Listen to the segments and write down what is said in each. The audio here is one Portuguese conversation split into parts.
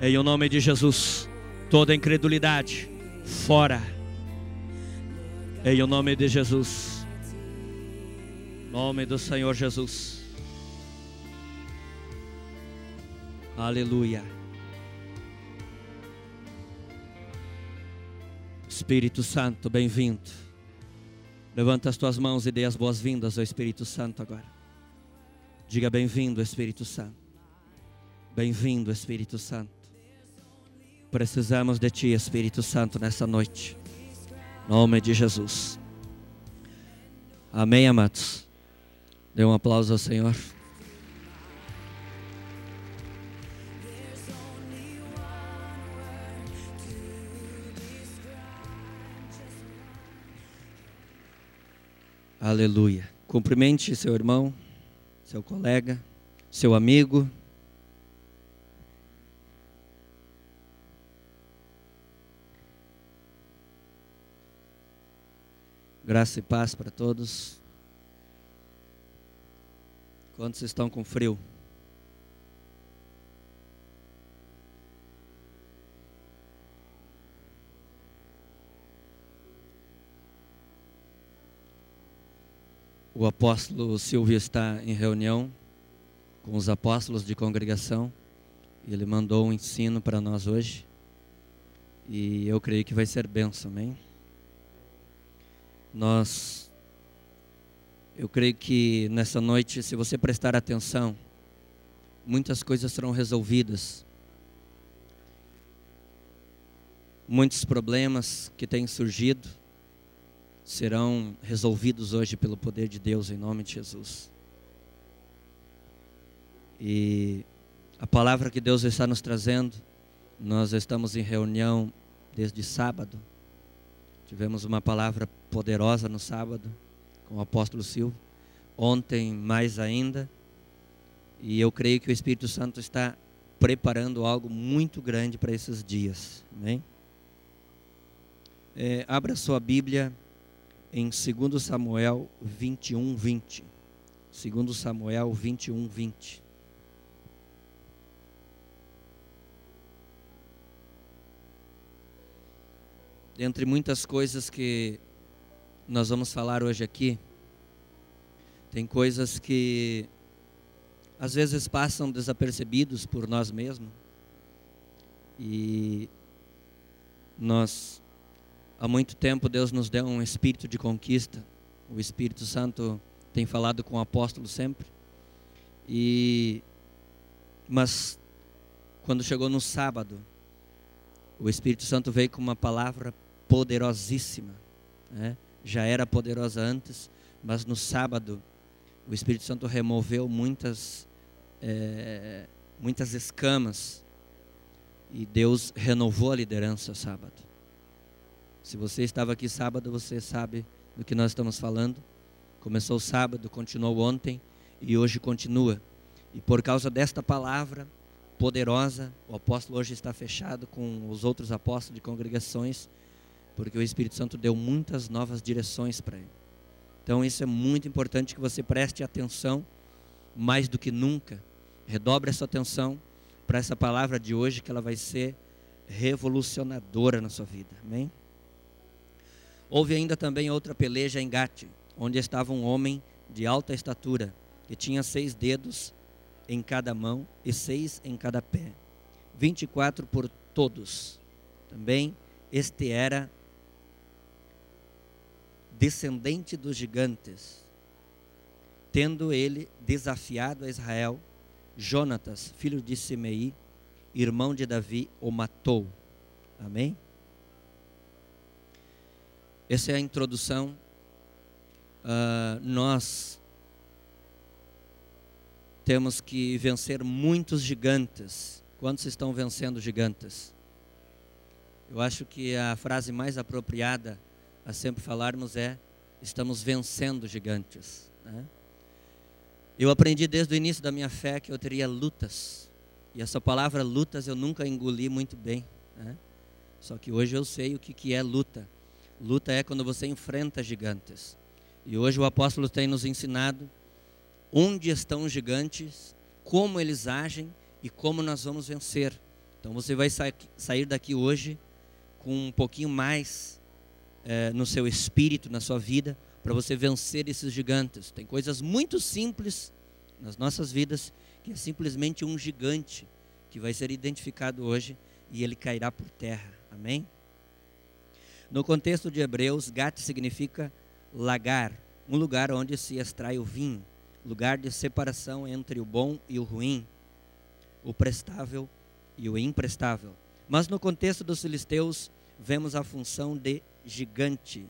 Em o nome de Jesus, toda incredulidade, fora. Em o nome de Jesus. Nome do Senhor Jesus. Aleluia. Espírito Santo, bem-vindo. Levanta as tuas mãos e dê as boas-vindas ao Espírito Santo agora. Diga bem-vindo, Espírito Santo. Bem-vindo, Espírito Santo. Precisamos de Ti, Espírito Santo, nessa noite. Em nome de Jesus. Amém, amados. Dê um aplauso ao Senhor. Aleluia. Cumprimente seu irmão, seu colega, seu amigo. Graça e paz para todos. Quantos estão com frio? O apóstolo Silvio está em reunião com os apóstolos de congregação e ele mandou um ensino para nós hoje. E eu creio que vai ser benção, amém? Nós, eu creio que nessa noite, se você prestar atenção, muitas coisas serão resolvidas. Muitos problemas que têm surgido, serão resolvidos hoje pelo poder de Deus, em nome de Jesus. E a palavra que Deus está nos trazendo, nós estamos em reunião desde sábado. Tivemos uma palavra poderosa no sábado com o apóstolo Silvio. Ontem, mais ainda. E eu creio que o Espírito Santo está preparando algo muito grande para esses dias. Amém? É, abra sua Bíblia em 2 Samuel 21, 20. 2 Samuel 21, 20. Dentre muitas coisas que nós vamos falar hoje aqui, tem coisas que às vezes passam desapercebidos por nós mesmos. E nós Há muito tempo Deus nos deu um espírito de conquista. O Espírito Santo tem falado com o apóstolo sempre. E mas quando chegou no sábado, o Espírito Santo veio com uma palavra poderosíssima. Né? Já era poderosa antes, mas no sábado o Espírito Santo removeu muitas é, muitas escamas e Deus renovou a liderança sábado. Se você estava aqui sábado, você sabe do que nós estamos falando. Começou sábado, continuou ontem e hoje continua. E por causa desta palavra poderosa, o apóstolo hoje está fechado com os outros apóstolos de congregações, porque o Espírito Santo deu muitas novas direções para ele. Então isso é muito importante que você preste atenção mais do que nunca. Redobre a sua atenção para essa palavra de hoje que ela vai ser revolucionadora na sua vida. Amém? Houve ainda também outra peleja em Gate, onde estava um homem de alta estatura, que tinha seis dedos em cada mão e seis em cada pé, vinte e quatro por todos. Também este era descendente dos gigantes, tendo ele desafiado a Israel, Jonatas, filho de Simei, irmão de Davi, o matou. Amém? Essa é a introdução. Uh, nós temos que vencer muitos gigantes. Quantos estão vencendo gigantes? Eu acho que a frase mais apropriada a sempre falarmos é: estamos vencendo gigantes. Né? Eu aprendi desde o início da minha fé que eu teria lutas. E essa palavra lutas eu nunca engoli muito bem. Né? Só que hoje eu sei o que, que é luta. Luta é quando você enfrenta gigantes. E hoje o apóstolo tem nos ensinado onde estão os gigantes, como eles agem e como nós vamos vencer Então você vai sa sair daqui hoje com um pouquinho mais é, no seu espírito, na sua vida, para você vencer esses gigantes. Tem coisas muito simples nas nossas vidas que é simplesmente um gigante que vai ser identificado hoje e ele cairá por terra. Amém? No contexto de Hebreus, Gat significa lagar, um lugar onde se extrai o vinho, lugar de separação entre o bom e o ruim, o prestável e o imprestável. Mas no contexto dos filisteus, vemos a função de gigante,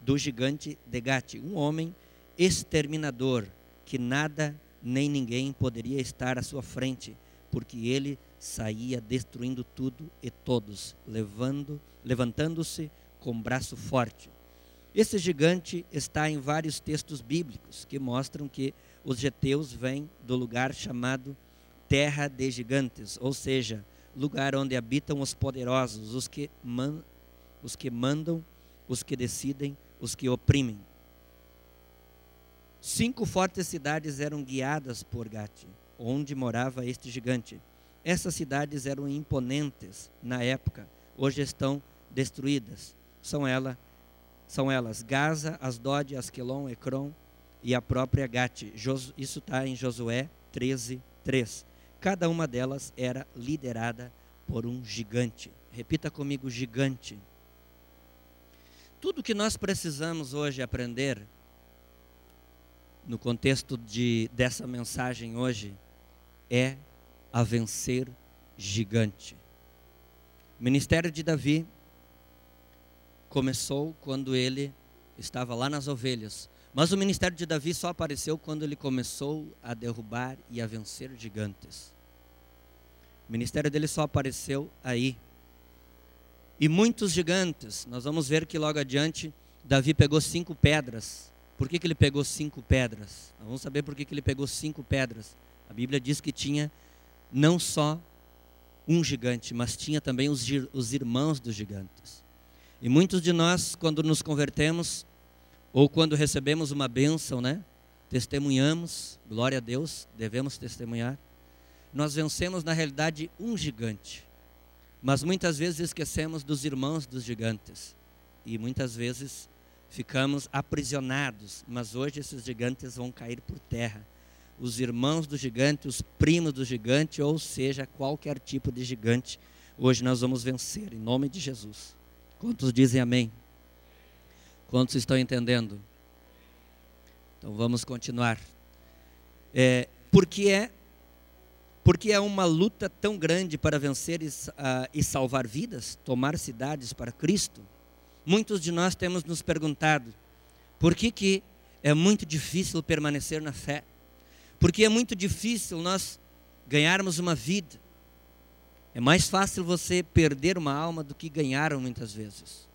do gigante de Gate, um homem exterminador que nada nem ninguém poderia estar à sua frente, porque ele saía destruindo tudo e todos, levando, levantando-se com braço forte. Esse gigante está em vários textos bíblicos que mostram que os geteus vêm do lugar chamado terra de gigantes, ou seja, lugar onde habitam os poderosos, os que, os que mandam, os que decidem, os que oprimem. Cinco fortes cidades eram guiadas por Gati, onde morava este gigante. Essas cidades eram imponentes na época, hoje estão destruídas. São, ela, são elas Gaza, Asdod, Asquelon, Ecrom e a própria Gati. Isso está em Josué 13, 3. Cada uma delas era liderada por um gigante. Repita comigo: gigante. Tudo que nós precisamos hoje aprender, no contexto de, dessa mensagem hoje, é a vencer gigante. O ministério de Davi começou quando ele estava lá nas ovelhas. Mas o ministério de Davi só apareceu quando ele começou a derrubar e a vencer gigantes. O ministério dele só apareceu aí. E muitos gigantes, nós vamos ver que logo adiante, Davi pegou cinco pedras. Por que, que ele pegou cinco pedras? Nós vamos saber por que, que ele pegou cinco pedras. A Bíblia diz que tinha não só um gigante, mas tinha também os, os irmãos dos gigantes. E muitos de nós, quando nos convertemos, ou quando recebemos uma bênção, né? Testemunhamos, glória a Deus, devemos testemunhar nós vencemos na realidade um gigante. Mas muitas vezes esquecemos dos irmãos dos gigantes. E muitas vezes ficamos aprisionados. Mas hoje esses gigantes vão cair por terra. Os irmãos do gigante, os primos do gigante, ou seja, qualquer tipo de gigante, hoje nós vamos vencer, em nome de Jesus. Quantos dizem amém? Quantos estão entendendo? Então vamos continuar. É, porque é porque é uma luta tão grande para vencer e, uh, e salvar vidas, tomar cidades para Cristo. Muitos de nós temos nos perguntado por que, que é muito difícil permanecer na fé, porque é muito difícil nós ganharmos uma vida. É mais fácil você perder uma alma do que ganhar muitas vezes.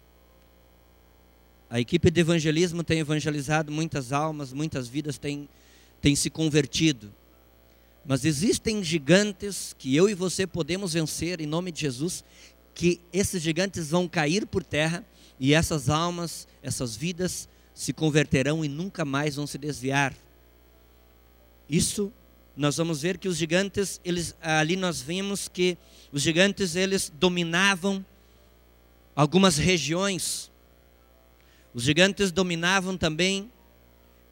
A equipe de evangelismo tem evangelizado muitas almas, muitas vidas têm, têm se convertido. Mas existem gigantes que eu e você podemos vencer em nome de Jesus, que esses gigantes vão cair por terra e essas almas, essas vidas se converterão e nunca mais vão se desviar. Isso nós vamos ver que os gigantes, eles ali nós vimos que os gigantes eles dominavam algumas regiões. Os gigantes dominavam também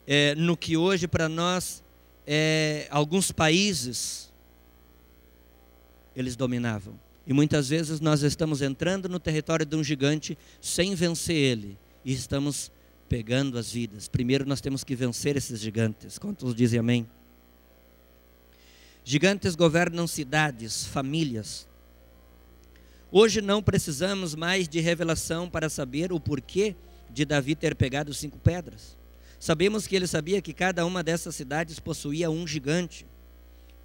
é, no que hoje para nós é, alguns países eles dominavam. E muitas vezes nós estamos entrando no território de um gigante sem vencer ele. E estamos pegando as vidas. Primeiro nós temos que vencer esses gigantes. Quantos dizem amém? Gigantes governam cidades, famílias. Hoje não precisamos mais de revelação para saber o porquê de Davi ter pegado cinco pedras. Sabemos que ele sabia que cada uma dessas cidades possuía um gigante.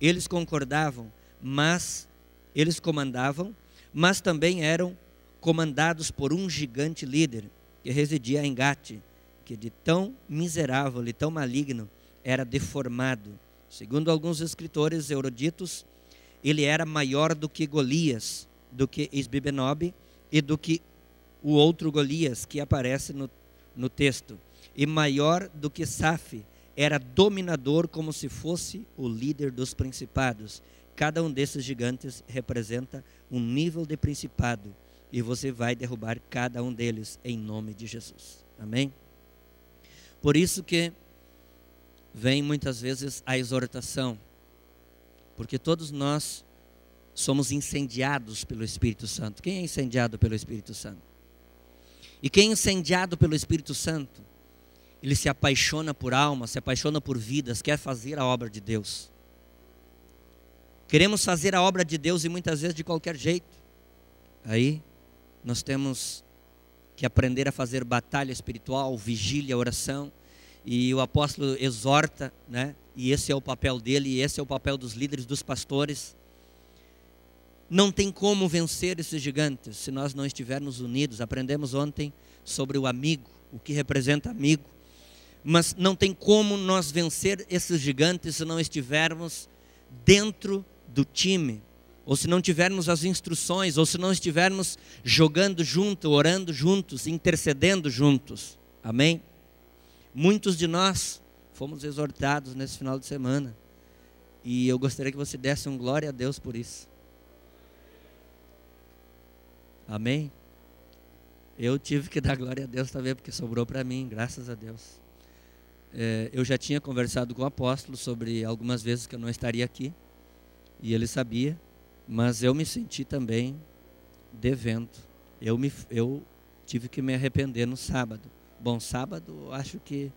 Eles concordavam, mas eles comandavam, mas também eram comandados por um gigante líder que residia em Gate, que de tão miserável e tão maligno era deformado. Segundo alguns escritores eruditos, ele era maior do que Golias, do que Isbibenob e do que o outro Golias que aparece no, no texto e maior do que Saf, era dominador como se fosse o líder dos principados. cada um desses gigantes representa um nível de principado e você vai derrubar cada um deles em nome de Jesus. Amém? Por isso que vem muitas vezes a exortação, porque todos nós somos incendiados pelo Espírito Santo. Quem é incendiado pelo Espírito Santo? E quem é incendiado pelo Espírito Santo, ele se apaixona por almas, se apaixona por vidas, quer fazer a obra de Deus. Queremos fazer a obra de Deus e muitas vezes de qualquer jeito. Aí nós temos que aprender a fazer batalha espiritual, vigília, oração. E o apóstolo exorta, né? E esse é o papel dele, e esse é o papel dos líderes, dos pastores. Não tem como vencer esses gigantes se nós não estivermos unidos. Aprendemos ontem sobre o amigo, o que representa amigo. Mas não tem como nós vencer esses gigantes se não estivermos dentro do time, ou se não tivermos as instruções, ou se não estivermos jogando junto, orando juntos, intercedendo juntos. Amém? Muitos de nós fomos exortados nesse final de semana. E eu gostaria que você desse um glória a Deus por isso. Amém? Eu tive que dar glória a Deus também, porque sobrou para mim, graças a Deus. É, eu já tinha conversado com o apóstolo sobre algumas vezes que eu não estaria aqui, e ele sabia, mas eu me senti também devendo. Eu, me, eu tive que me arrepender no sábado. Bom, sábado, acho que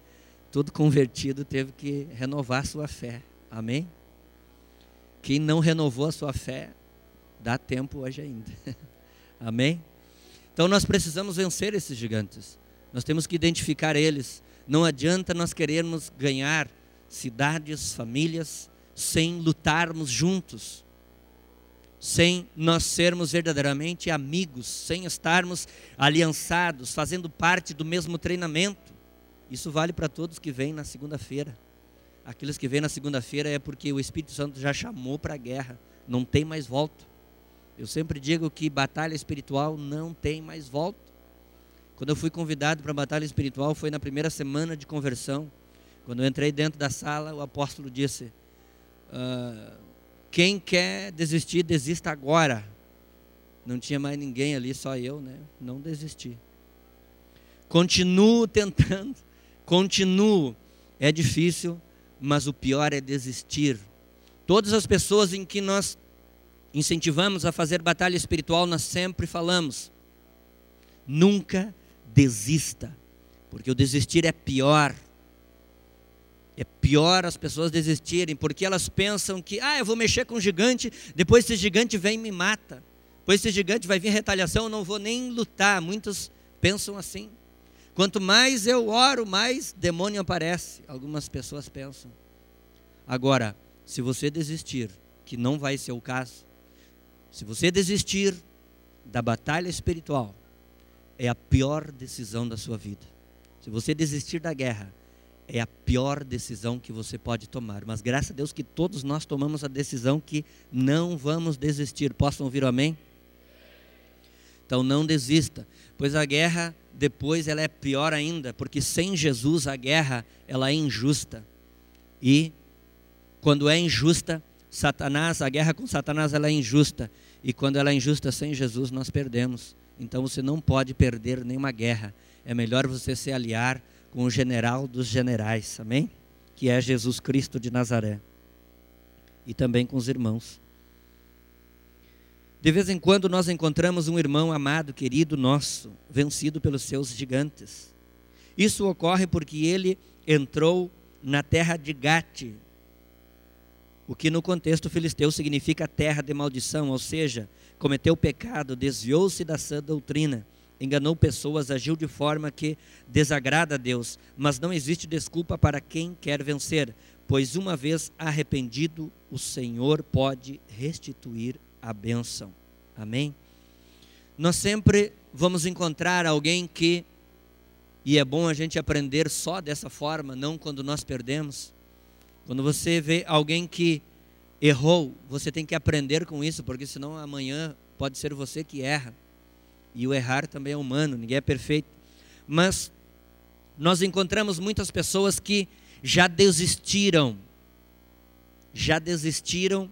todo convertido teve que renovar sua fé. Amém? Quem não renovou a sua fé, dá tempo hoje ainda. Amém? Então nós precisamos vencer esses gigantes. Nós temos que identificar eles. Não adianta nós querermos ganhar cidades, famílias, sem lutarmos juntos sem nós sermos verdadeiramente amigos, sem estarmos aliançados, fazendo parte do mesmo treinamento. Isso vale para todos que vêm na segunda-feira. Aqueles que vêm na segunda-feira é porque o Espírito Santo já chamou para a guerra, não tem mais volta. Eu sempre digo que batalha espiritual não tem mais volta. Quando eu fui convidado para a batalha espiritual, foi na primeira semana de conversão. Quando eu entrei dentro da sala, o apóstolo disse: ah, quem quer desistir, desista agora. Não tinha mais ninguém ali, só eu, né? Não desisti. Continuo tentando, continuo. É difícil, mas o pior é desistir. Todas as pessoas em que nós incentivamos a fazer batalha espiritual, nós sempre falamos: nunca desista, porque o desistir é pior. É pior as pessoas desistirem, porque elas pensam que, ah, eu vou mexer com um gigante, depois esse gigante vem e me mata. Depois esse gigante vai vir retaliação, eu não vou nem lutar. Muitos pensam assim. Quanto mais eu oro, mais demônio aparece. Algumas pessoas pensam. Agora, se você desistir, que não vai ser o caso, se você desistir da batalha espiritual, é a pior decisão da sua vida. Se você desistir da guerra, é a pior decisão que você pode tomar. Mas graças a Deus que todos nós tomamos a decisão que não vamos desistir. Possam ouvir o amém? Então não desista, pois a guerra depois ela é pior ainda, porque sem Jesus a guerra ela é injusta. E quando é injusta, Satanás, a guerra com Satanás ela é injusta, e quando ela é injusta sem Jesus nós perdemos. Então você não pode perder nenhuma guerra. É melhor você se aliar com o general dos generais, amém? Que é Jesus Cristo de Nazaré. E também com os irmãos. De vez em quando nós encontramos um irmão amado, querido nosso, vencido pelos seus gigantes. Isso ocorre porque ele entrou na terra de Gate, o que no contexto filisteu significa terra de maldição, ou seja, cometeu pecado, desviou-se da sã doutrina enganou pessoas, agiu de forma que desagrada a Deus, mas não existe desculpa para quem quer vencer, pois uma vez arrependido, o Senhor pode restituir a bênção. Amém? Nós sempre vamos encontrar alguém que, e é bom a gente aprender só dessa forma, não quando nós perdemos. Quando você vê alguém que errou, você tem que aprender com isso, porque senão amanhã pode ser você que erra. E o errar também é humano, ninguém é perfeito. Mas nós encontramos muitas pessoas que já desistiram, já desistiram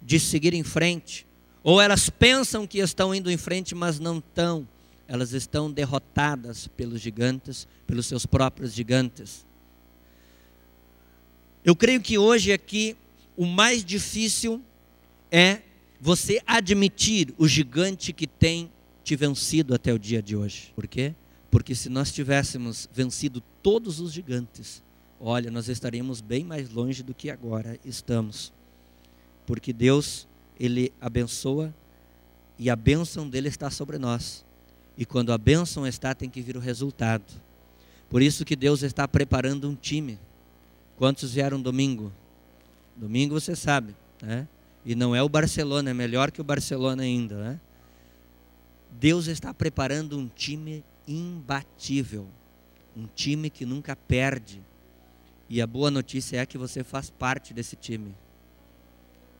de seguir em frente, ou elas pensam que estão indo em frente, mas não estão. Elas estão derrotadas pelos gigantes, pelos seus próprios gigantes. Eu creio que hoje aqui o mais difícil é você admitir o gigante que tem te vencido até o dia de hoje. Por quê? Porque se nós tivéssemos vencido todos os gigantes, olha, nós estaríamos bem mais longe do que agora estamos. Porque Deus, Ele abençoa e a bênção dele está sobre nós. E quando a bênção está, tem que vir o resultado. Por isso que Deus está preparando um time. Quantos vieram domingo? Domingo você sabe, né? E não é o Barcelona, é melhor que o Barcelona ainda, né? Deus está preparando um time imbatível, um time que nunca perde. E a boa notícia é que você faz parte desse time.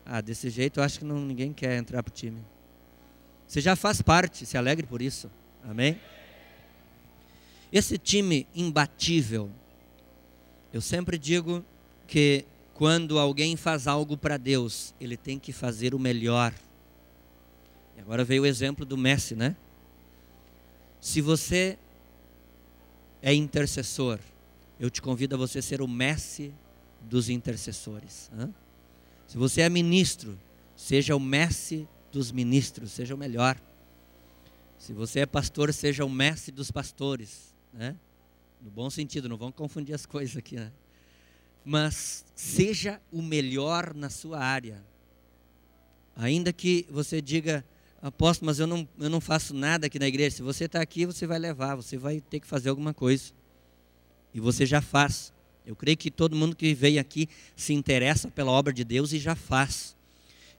Ah, desse jeito eu acho que não, ninguém quer entrar para o time. Você já faz parte, se alegre por isso. Amém? Esse time imbatível, eu sempre digo que quando alguém faz algo para Deus, ele tem que fazer o melhor. E agora veio o exemplo do Messi, né? Se você é intercessor, eu te convido a você ser o Messi dos intercessores. Se você é ministro, seja o Messi dos ministros, seja o melhor. Se você é pastor, seja o mestre dos pastores, né? No bom sentido, não vamos confundir as coisas aqui, né? Mas seja o melhor na sua área. Ainda que você diga, apóstolo, mas eu não, eu não faço nada aqui na igreja. Se você está aqui, você vai levar, você vai ter que fazer alguma coisa. E você já faz. Eu creio que todo mundo que veio aqui se interessa pela obra de Deus e já faz.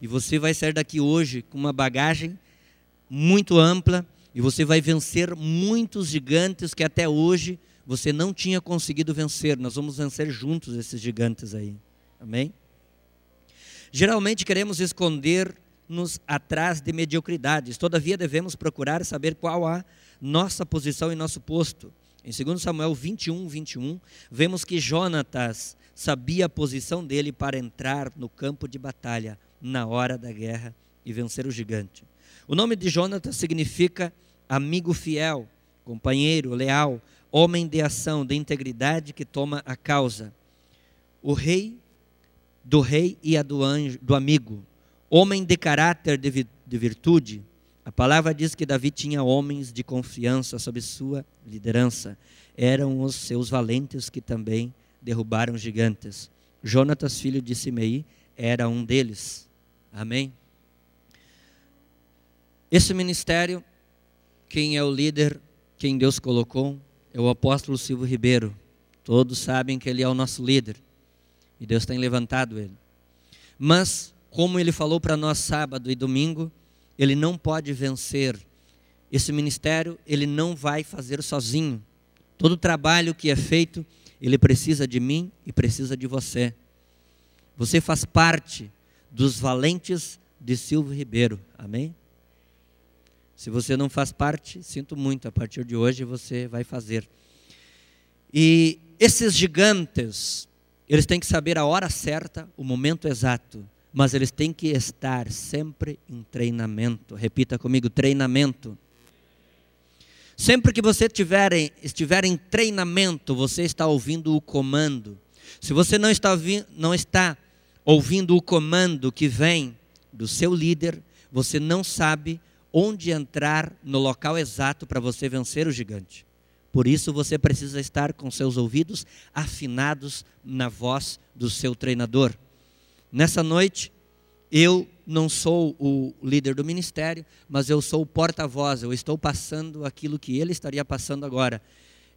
E você vai sair daqui hoje com uma bagagem muito ampla e você vai vencer muitos gigantes que até hoje você não tinha conseguido vencer. Nós vamos vencer juntos esses gigantes aí. Amém? Geralmente queremos esconder-nos atrás de mediocridades. Todavia devemos procurar saber qual a nossa posição e nosso posto. Em 2 Samuel 21, 21, vemos que Jonatas sabia a posição dele para entrar no campo de batalha na hora da guerra e vencer o gigante. O nome de Jonatas significa amigo fiel, companheiro leal, homem de ação, de integridade que toma a causa. O rei do rei e a do anjo, do amigo, homem de caráter de, de virtude. A palavra diz que Davi tinha homens de confiança sob sua liderança. Eram os seus valentes que também derrubaram gigantes. Jonatas, filho de Simei, era um deles. Amém. Esse ministério, quem é o líder, quem Deus colocou, é o apóstolo Silvio Ribeiro. Todos sabem que ele é o nosso líder. E Deus tem levantado ele. Mas, como ele falou para nós sábado e domingo, ele não pode vencer. Esse ministério, ele não vai fazer sozinho. Todo o trabalho que é feito, ele precisa de mim e precisa de você. Você faz parte dos valentes de Silvio Ribeiro. Amém? Se você não faz parte, sinto muito, a partir de hoje você vai fazer. E esses gigantes, eles têm que saber a hora certa, o momento exato, mas eles têm que estar sempre em treinamento. Repita comigo: treinamento. Sempre que você tiver, estiver em treinamento, você está ouvindo o comando. Se você não está, não está ouvindo o comando que vem do seu líder, você não sabe onde entrar no local exato para você vencer o gigante. Por isso você precisa estar com seus ouvidos afinados na voz do seu treinador. Nessa noite, eu não sou o líder do ministério, mas eu sou o porta-voz, eu estou passando aquilo que ele estaria passando agora.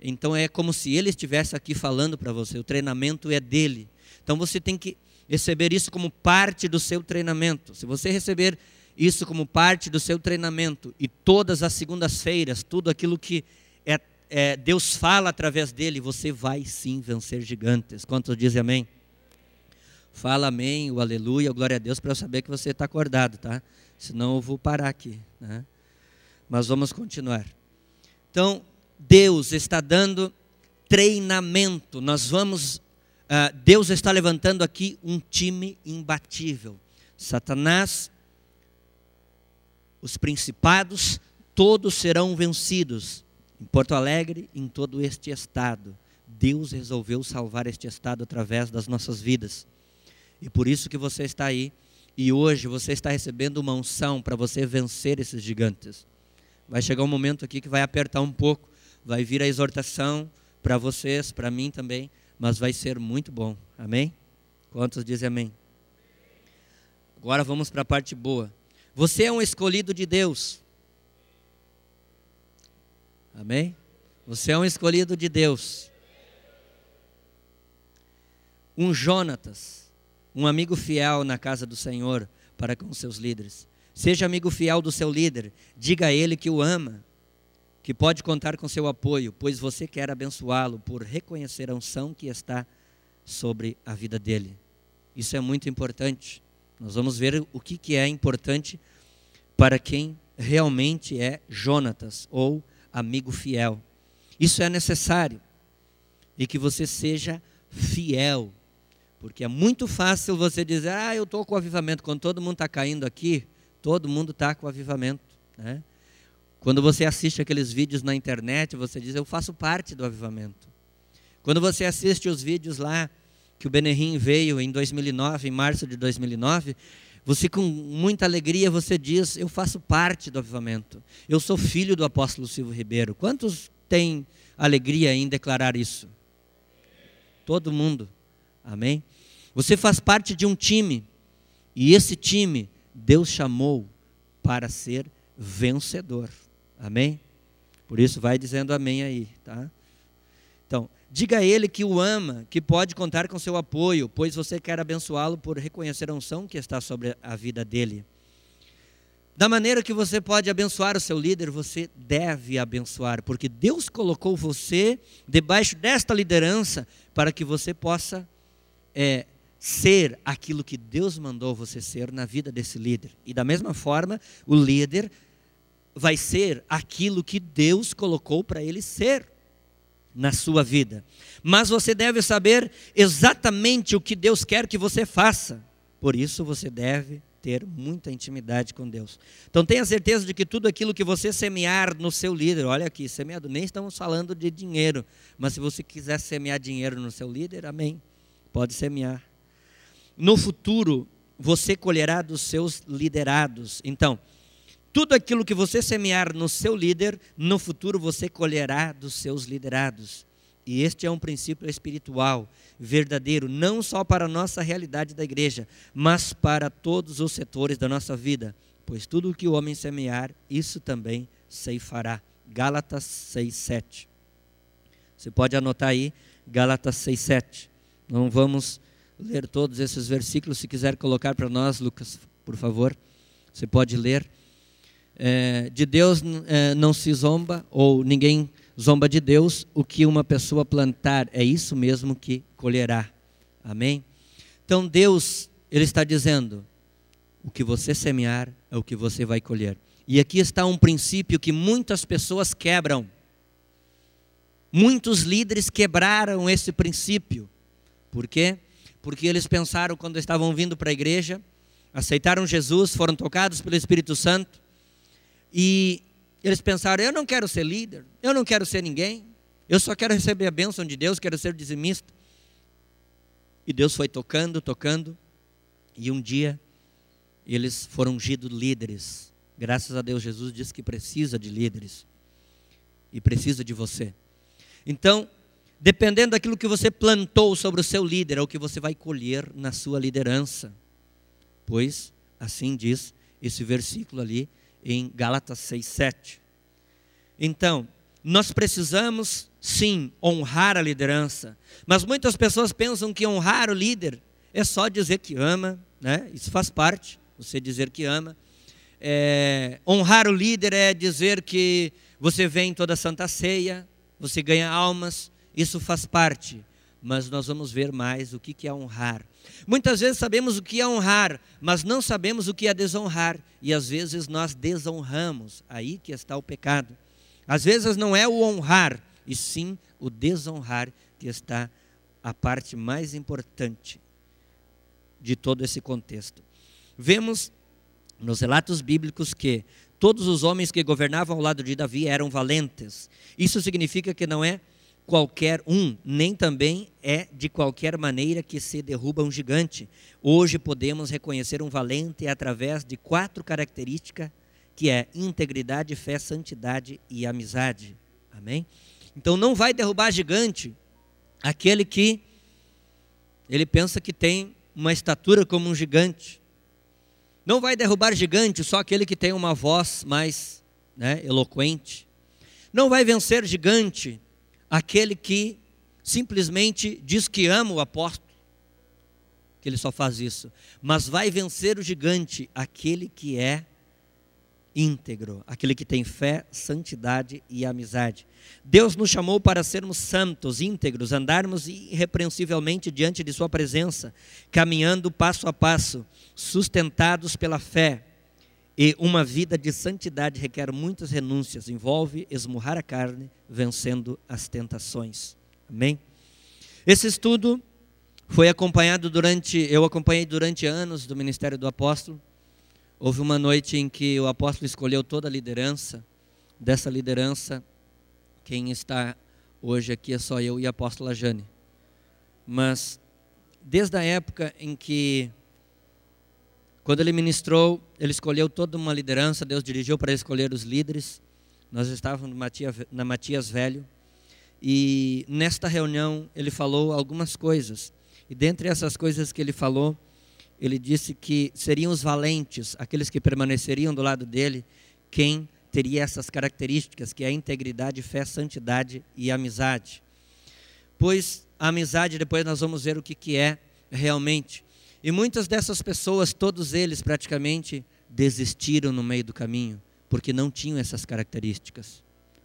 Então é como se ele estivesse aqui falando para você, o treinamento é dele. Então você tem que receber isso como parte do seu treinamento. Se você receber isso como parte do seu treinamento e todas as segundas-feiras, tudo aquilo que é, é, Deus fala através dele, você vai sim vencer gigantes. Quantos dizem amém? Fala amém, o aleluia, o glória a Deus, para eu saber que você está acordado, tá? Senão eu vou parar aqui, né? Mas vamos continuar. Então, Deus está dando treinamento. Nós vamos, uh, Deus está levantando aqui um time imbatível. Satanás, os principados, todos serão vencidos. Em Porto Alegre, em todo este estado, Deus resolveu salvar este estado através das nossas vidas. E por isso que você está aí e hoje você está recebendo uma unção para você vencer esses gigantes. Vai chegar um momento aqui que vai apertar um pouco, vai vir a exortação para vocês, para mim também, mas vai ser muito bom. Amém? Quantos dizem amém? Agora vamos para a parte boa. Você é um escolhido de Deus. Amém? Você é um escolhido de Deus. Um Jonatas, um amigo fiel na casa do Senhor para com seus líderes. Seja amigo fiel do seu líder, diga a ele que o ama, que pode contar com seu apoio, pois você quer abençoá-lo por reconhecer a unção que está sobre a vida dele. Isso é muito importante. Nós vamos ver o que, que é importante para quem realmente é Jonatas ou amigo fiel. Isso é necessário. E que você seja fiel. Porque é muito fácil você dizer, ah, eu estou com o avivamento. Quando todo mundo está caindo aqui, todo mundo está com o avivamento. Né? Quando você assiste aqueles vídeos na internet, você diz, eu faço parte do avivamento. Quando você assiste os vídeos lá que o Benerim veio em 2009, em março de 2009, você com muita alegria você diz: "Eu faço parte do avivamento. Eu sou filho do apóstolo Silvio Ribeiro". Quantos têm alegria em declarar isso? Todo mundo. Amém. Você faz parte de um time e esse time Deus chamou para ser vencedor. Amém? Por isso vai dizendo amém aí, tá? Diga a ele que o ama, que pode contar com seu apoio, pois você quer abençoá-lo por reconhecer a unção que está sobre a vida dele. Da maneira que você pode abençoar o seu líder, você deve abençoar, porque Deus colocou você debaixo desta liderança para que você possa é, ser aquilo que Deus mandou você ser na vida desse líder. E da mesma forma, o líder vai ser aquilo que Deus colocou para ele ser na sua vida. Mas você deve saber exatamente o que Deus quer que você faça. Por isso você deve ter muita intimidade com Deus. Então tenha certeza de que tudo aquilo que você semear no seu líder, olha aqui, semeado, nem estamos falando de dinheiro, mas se você quiser semear dinheiro no seu líder, amém. Pode semear. No futuro, você colherá dos seus liderados. Então, tudo aquilo que você semear no seu líder, no futuro você colherá dos seus liderados. E este é um princípio espiritual verdadeiro, não só para a nossa realidade da igreja, mas para todos os setores da nossa vida. Pois tudo o que o homem semear, isso também ceifará. Gálatas 6,7. Você pode anotar aí, Gálatas 6,7. Não vamos ler todos esses versículos. Se quiser colocar para nós, Lucas, por favor, você pode ler é, de Deus é, não se zomba, ou ninguém zomba de Deus, o que uma pessoa plantar é isso mesmo que colherá. Amém? Então Deus, Ele está dizendo: o que você semear é o que você vai colher. E aqui está um princípio que muitas pessoas quebram. Muitos líderes quebraram esse princípio. Por quê? Porque eles pensaram quando estavam vindo para a igreja, aceitaram Jesus, foram tocados pelo Espírito Santo, e eles pensaram: eu não quero ser líder, eu não quero ser ninguém, eu só quero receber a bênção de Deus, quero ser dizimista. E Deus foi tocando, tocando, e um dia eles foram ungidos líderes. Graças a Deus, Jesus disse que precisa de líderes e precisa de você. Então, dependendo daquilo que você plantou sobre o seu líder, é o que você vai colher na sua liderança. Pois, assim diz esse versículo ali, em Gálatas 6, 7. Então, nós precisamos sim honrar a liderança, mas muitas pessoas pensam que honrar o líder é só dizer que ama, né? Isso faz parte, você dizer que ama. É, honrar o líder é dizer que você vem toda Santa Ceia, você ganha almas, isso faz parte. Mas nós vamos ver mais o que é honrar. Muitas vezes sabemos o que é honrar, mas não sabemos o que é desonrar. E às vezes nós desonramos. Aí que está o pecado. Às vezes não é o honrar, e sim o desonrar que está a parte mais importante de todo esse contexto. vemos nos relatos bíblicos que todos os homens que governavam ao lado de Davi eram valentes. Isso significa que não é qualquer um, nem também é de qualquer maneira que se derruba um gigante. Hoje podemos reconhecer um valente através de quatro características, que é integridade, fé, santidade e amizade. Amém? Então não vai derrubar gigante aquele que ele pensa que tem uma estatura como um gigante. Não vai derrubar gigante só aquele que tem uma voz mais né, eloquente. Não vai vencer gigante aquele que simplesmente diz que ama o apóstolo, que ele só faz isso. Mas vai vencer o gigante aquele que é íntegro, aquele que tem fé, santidade e amizade. Deus nos chamou para sermos santos, íntegros, andarmos irrepreensivelmente diante de Sua presença, caminhando passo a passo, sustentados pela fé. E uma vida de santidade requer muitas renúncias, envolve esmurrar a carne, vencendo as tentações. Amém? Esse estudo foi acompanhado durante, eu acompanhei durante anos do ministério do apóstolo. Houve uma noite em que o apóstolo escolheu toda a liderança. Dessa liderança, quem está hoje aqui é só eu e a apóstola Jane. Mas desde a época em que quando ele ministrou, ele escolheu toda uma liderança, Deus dirigiu para escolher os líderes. Nós estávamos na Matias Velho. E nesta reunião ele falou algumas coisas. E dentre essas coisas que ele falou, ele disse que seriam os valentes, aqueles que permaneceriam do lado dele, quem teria essas características, que é a integridade, fé, santidade e amizade. Pois a amizade, depois nós vamos ver o que, que é realmente. E muitas dessas pessoas, todos eles praticamente, desistiram no meio do caminho, porque não tinham essas características,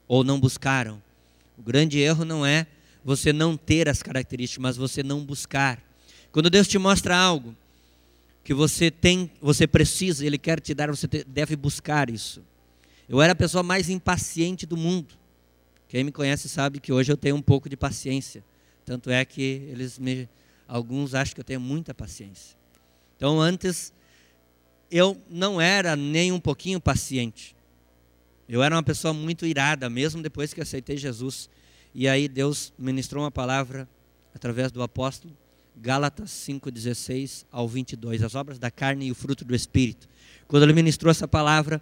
ou não buscaram. O grande erro não é você não ter as características, mas você não buscar. Quando Deus te mostra algo que você tem, você precisa, Ele quer te dar, você deve buscar isso. Eu era a pessoa mais impaciente do mundo. Quem me conhece sabe que hoje eu tenho um pouco de paciência. Tanto é que eles me Alguns acham que eu tenho muita paciência. Então, antes, eu não era nem um pouquinho paciente. Eu era uma pessoa muito irada, mesmo depois que aceitei Jesus. E aí Deus ministrou uma palavra através do apóstolo, Gálatas 5:16 ao 22, as obras da carne e o fruto do espírito. Quando ele ministrou essa palavra,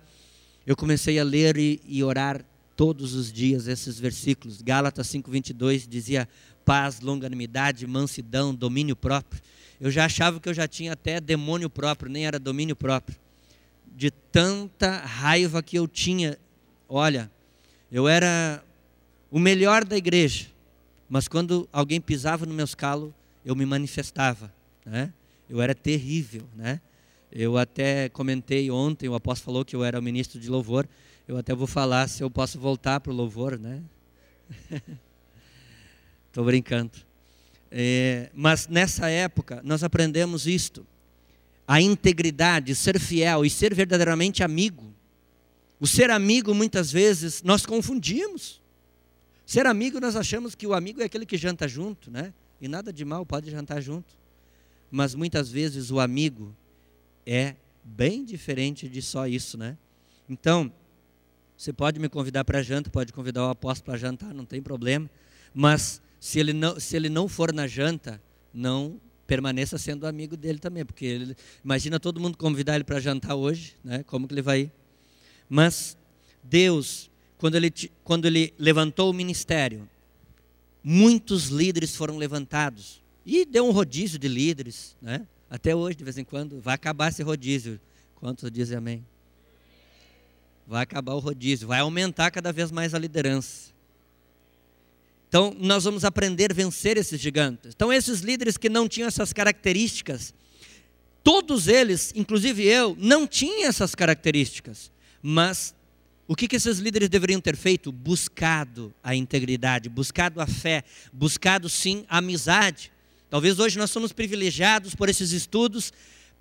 eu comecei a ler e, e orar todos os dias esses versículos. Gálatas 5:22 dizia: paz, longanimidade, mansidão, domínio próprio. Eu já achava que eu já tinha até demônio próprio, nem era domínio próprio. De tanta raiva que eu tinha. Olha, eu era o melhor da igreja, mas quando alguém pisava no meu calo, eu me manifestava, né? Eu era terrível, né? Eu até comentei ontem, o apóstolo falou que eu era o ministro de louvor. Eu até vou falar se eu posso voltar para o louvor, né? Estou brincando. É, mas nessa época nós aprendemos isto: a integridade, ser fiel e ser verdadeiramente amigo. O ser amigo, muitas vezes, nós confundimos. Ser amigo, nós achamos que o amigo é aquele que janta junto, né? E nada de mal pode jantar junto. Mas muitas vezes o amigo é bem diferente de só isso, né? Então, você pode me convidar para janta, pode convidar o apóstolo para jantar, não tem problema. Mas se ele não, se ele não for na janta, não permaneça sendo amigo dele também, porque ele, imagina todo mundo convidar ele para jantar hoje, né? Como que ele vai ir? Mas Deus, quando ele, quando ele levantou o ministério, muitos líderes foram levantados e deu um rodízio de líderes, né? Até hoje, de vez em quando, vai acabar esse rodízio. Quantos dizem amém? Vai acabar o rodízio, vai aumentar cada vez mais a liderança. Então, nós vamos aprender a vencer esses gigantes. Então, esses líderes que não tinham essas características, todos eles, inclusive eu, não tinham essas características. Mas o que, que esses líderes deveriam ter feito? Buscado a integridade, buscado a fé, buscado sim a amizade. Talvez hoje nós somos privilegiados por esses estudos,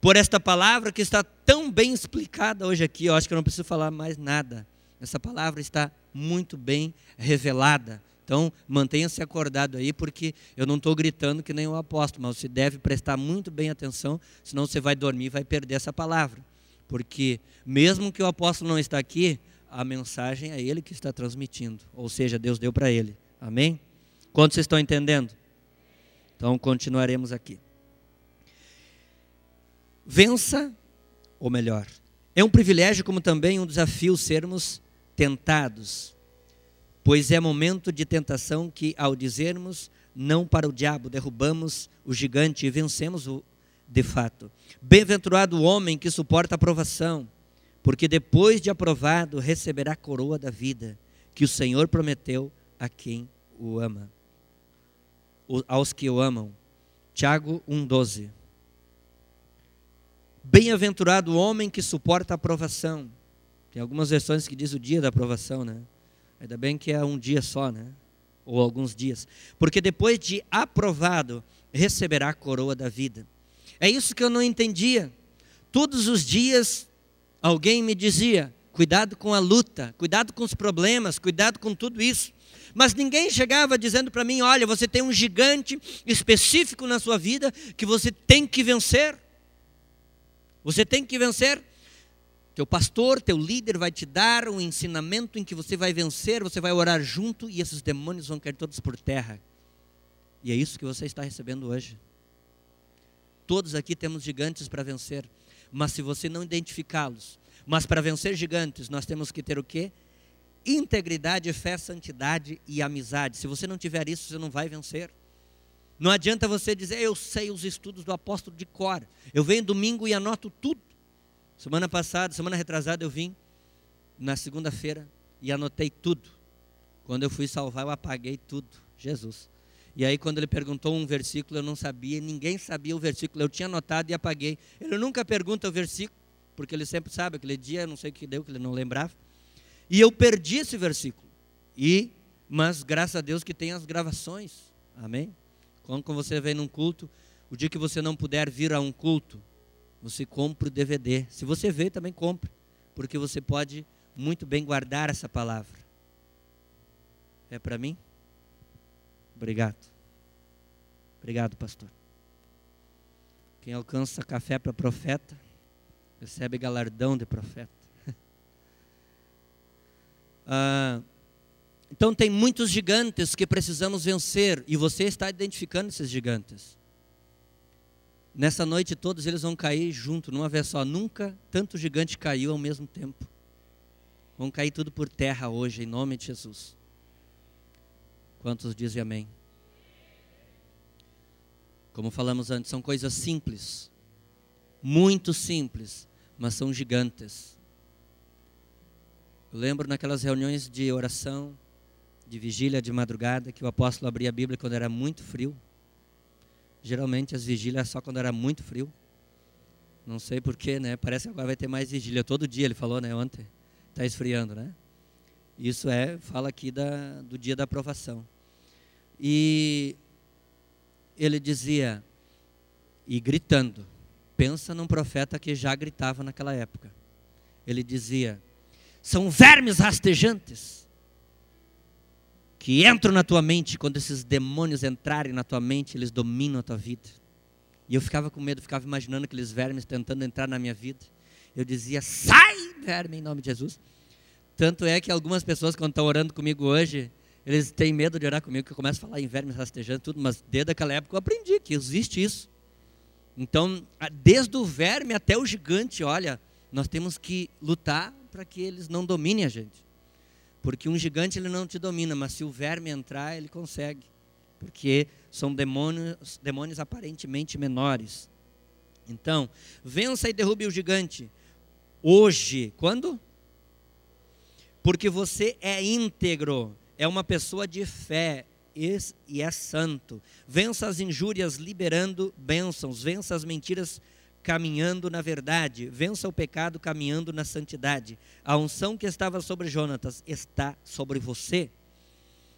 por esta palavra que está tão bem explicada hoje aqui. Eu acho que eu não preciso falar mais nada. Essa palavra está muito bem revelada Então, mantenha-se acordado aí, porque eu não estou gritando que nem o apóstolo, mas você deve prestar muito bem atenção, senão você vai dormir e vai perder essa palavra. Porque, mesmo que o apóstolo não está aqui, a mensagem é ele que está transmitindo, ou seja, Deus deu para ele. Amém? Quantos estão entendendo? Então, continuaremos aqui. Vença, ou melhor, é um privilégio, como também um desafio, sermos tentados Pois é momento de tentação que, ao dizermos não para o diabo, derrubamos o gigante e vencemos o de fato. Bem-aventurado o homem que suporta a provação, porque depois de aprovado receberá a coroa da vida que o Senhor prometeu a quem o ama. Aos que o amam. Tiago 1,12. Bem-aventurado o homem que suporta a provação. Tem algumas versões que diz o dia da aprovação, né? Ainda bem que é um dia só, né? Ou alguns dias. Porque depois de aprovado, receberá a coroa da vida. É isso que eu não entendia. Todos os dias alguém me dizia: cuidado com a luta, cuidado com os problemas, cuidado com tudo isso. Mas ninguém chegava dizendo para mim: olha, você tem um gigante específico na sua vida que você tem que vencer. Você tem que vencer. Teu pastor, teu líder vai te dar um ensinamento em que você vai vencer, você vai orar junto e esses demônios vão cair todos por terra. E é isso que você está recebendo hoje. Todos aqui temos gigantes para vencer, mas se você não identificá-los, mas para vencer gigantes, nós temos que ter o quê? Integridade, fé, santidade e amizade. Se você não tiver isso, você não vai vencer. Não adianta você dizer, eu sei os estudos do apóstolo de cor. Eu venho domingo e anoto tudo. Semana passada, semana retrasada, eu vim na segunda-feira e anotei tudo. Quando eu fui salvar, eu apaguei tudo. Jesus. E aí, quando ele perguntou um versículo, eu não sabia, ninguém sabia o versículo. Eu tinha anotado e apaguei. Ele nunca pergunta o versículo, porque ele sempre sabe. Aquele dia, não sei o que deu, que ele não lembrava. E eu perdi esse versículo. E, mas graças a Deus que tem as gravações. Amém? Quando você vem num culto, o dia que você não puder vir a um culto, você compra o DVD. Se você vê, também compre, porque você pode muito bem guardar essa palavra. É para mim? Obrigado. Obrigado, pastor. Quem alcança café para profeta, recebe galardão de profeta. ah, então, tem muitos gigantes que precisamos vencer, e você está identificando esses gigantes. Nessa noite todos eles vão cair junto, numa vez só. Nunca tanto gigante caiu ao mesmo tempo. Vão cair tudo por terra hoje, em nome de Jesus. Quantos dizem amém? Como falamos antes, são coisas simples, muito simples, mas são gigantes. Eu lembro naquelas reuniões de oração, de vigília de madrugada, que o apóstolo abria a Bíblia quando era muito frio. Geralmente as vigílias só quando era muito frio. Não sei porquê, né? Parece que agora vai ter mais vigília. Todo dia ele falou, né? Ontem. Está esfriando, né? Isso é, fala aqui da, do dia da aprovação. E ele dizia, e gritando, pensa num profeta que já gritava naquela época. Ele dizia: são vermes rastejantes que entram na tua mente, quando esses demônios entrarem na tua mente, eles dominam a tua vida. E eu ficava com medo, ficava imaginando aqueles vermes tentando entrar na minha vida. Eu dizia, sai, verme, em nome de Jesus. Tanto é que algumas pessoas, quando estão orando comigo hoje, eles têm medo de orar comigo, que eu começo a falar em vermes rastejando tudo, mas desde aquela época eu aprendi que existe isso. Então, desde o verme até o gigante, olha, nós temos que lutar para que eles não dominem a gente. Porque um gigante ele não te domina, mas se o verme entrar, ele consegue. Porque são demônios, demônios aparentemente menores. Então, vença e derrube o gigante. Hoje, quando? Porque você é íntegro, é uma pessoa de fé e é santo. Vença as injúrias liberando bênçãos, vença as mentiras caminhando na verdade, vença o pecado caminhando na santidade. A unção que estava sobre Jonatas está sobre você.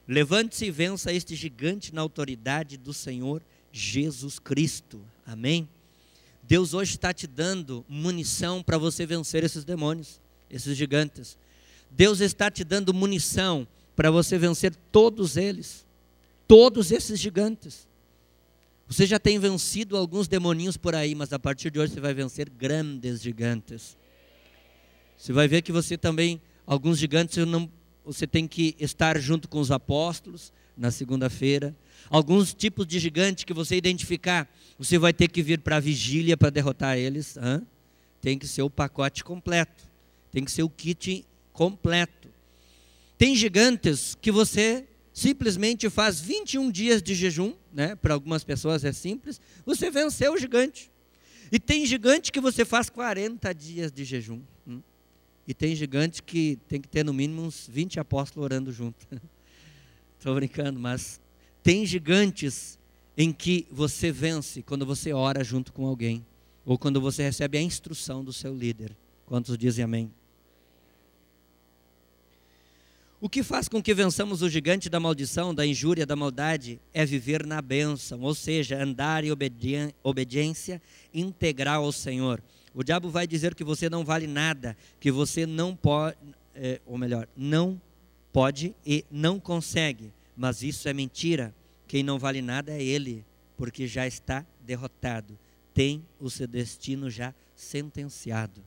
Levante-se e vença este gigante na autoridade do Senhor Jesus Cristo. Amém? Deus hoje está te dando munição para você vencer esses demônios, esses gigantes. Deus está te dando munição para você vencer todos eles, todos esses gigantes. Você já tem vencido alguns demoninhos por aí, mas a partir de hoje você vai vencer grandes gigantes. Você vai ver que você também, alguns gigantes, não, você tem que estar junto com os apóstolos na segunda-feira. Alguns tipos de gigante que você identificar, você vai ter que vir para a vigília para derrotar eles. Hã? Tem que ser o pacote completo, tem que ser o kit completo. Tem gigantes que você simplesmente faz 21 dias de jejum, né? Para algumas pessoas é simples, você venceu o gigante. E tem gigante que você faz 40 dias de jejum. Hum? E tem gigante que tem que ter no mínimo uns 20 apóstolos orando junto. Estou brincando, mas tem gigantes em que você vence quando você ora junto com alguém, ou quando você recebe a instrução do seu líder. Quantos dizem amém? O que faz com que vençamos o gigante da maldição, da injúria, da maldade, é viver na bênção, ou seja, andar em obediência integral ao Senhor. O diabo vai dizer que você não vale nada, que você não pode, é, ou melhor, não pode e não consegue, mas isso é mentira. Quem não vale nada é ele, porque já está derrotado, tem o seu destino já sentenciado.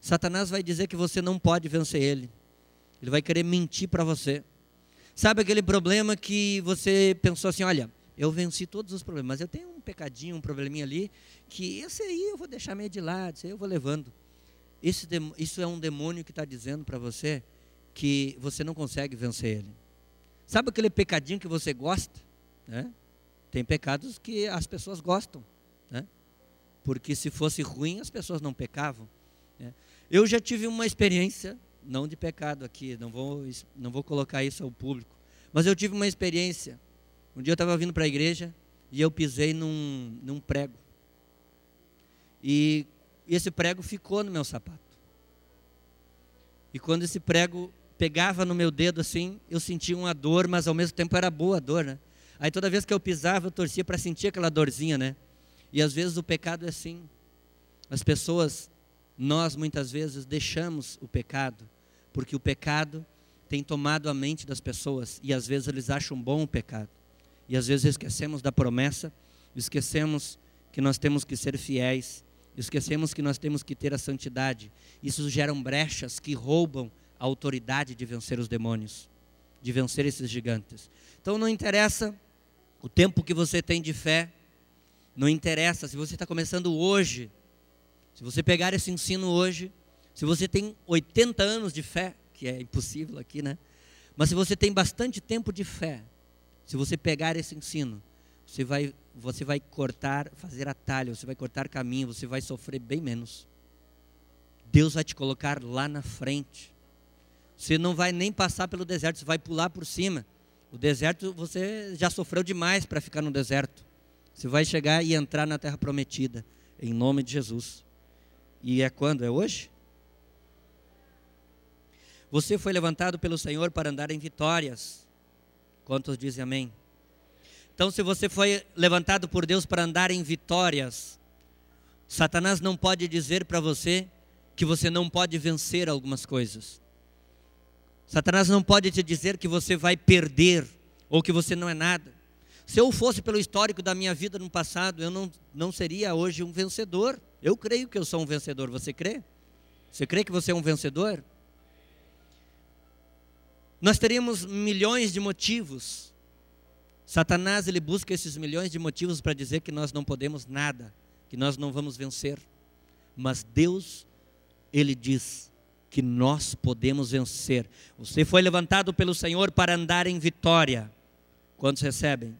Satanás vai dizer que você não pode vencer ele ele vai querer mentir para você. Sabe aquele problema que você pensou assim: olha, eu venci todos os problemas, mas eu tenho um pecadinho, um probleminha ali, que esse aí eu vou deixar meio de lado, esse aí eu vou levando. Esse, isso é um demônio que está dizendo para você que você não consegue vencer ele. Sabe aquele pecadinho que você gosta? Né? Tem pecados que as pessoas gostam, né? porque se fosse ruim as pessoas não pecavam. Né? Eu já tive uma experiência não de pecado aqui, não vou, não vou colocar isso ao público. Mas eu tive uma experiência. Um dia eu estava vindo para a igreja e eu pisei num, num prego. E esse prego ficou no meu sapato. E quando esse prego pegava no meu dedo assim, eu sentia uma dor, mas ao mesmo tempo era boa a dor, né? Aí toda vez que eu pisava, eu torcia para sentir aquela dorzinha, né? E às vezes o pecado é assim. As pessoas, nós muitas vezes deixamos o pecado porque o pecado tem tomado a mente das pessoas e às vezes eles acham bom o pecado. E às vezes esquecemos da promessa, esquecemos que nós temos que ser fiéis, esquecemos que nós temos que ter a santidade. Isso gera brechas que roubam a autoridade de vencer os demônios, de vencer esses gigantes. Então não interessa o tempo que você tem de fé, não interessa se você está começando hoje, se você pegar esse ensino hoje, se você tem 80 anos de fé, que é impossível aqui, né? Mas se você tem bastante tempo de fé, se você pegar esse ensino, você vai, você vai cortar, fazer atalho, você vai cortar caminho, você vai sofrer bem menos. Deus vai te colocar lá na frente. Você não vai nem passar pelo deserto, você vai pular por cima. O deserto, você já sofreu demais para ficar no deserto. Você vai chegar e entrar na terra prometida, em nome de Jesus. E é quando? É hoje? Você foi levantado pelo Senhor para andar em vitórias. Quantos dizem amém? Então, se você foi levantado por Deus para andar em vitórias, Satanás não pode dizer para você que você não pode vencer algumas coisas. Satanás não pode te dizer que você vai perder ou que você não é nada. Se eu fosse pelo histórico da minha vida no passado, eu não, não seria hoje um vencedor. Eu creio que eu sou um vencedor. Você crê? Você crê que você é um vencedor? Nós teríamos milhões de motivos. Satanás ele busca esses milhões de motivos para dizer que nós não podemos nada, que nós não vamos vencer. Mas Deus ele diz que nós podemos vencer. Você foi levantado pelo Senhor para andar em vitória. Quantos recebem?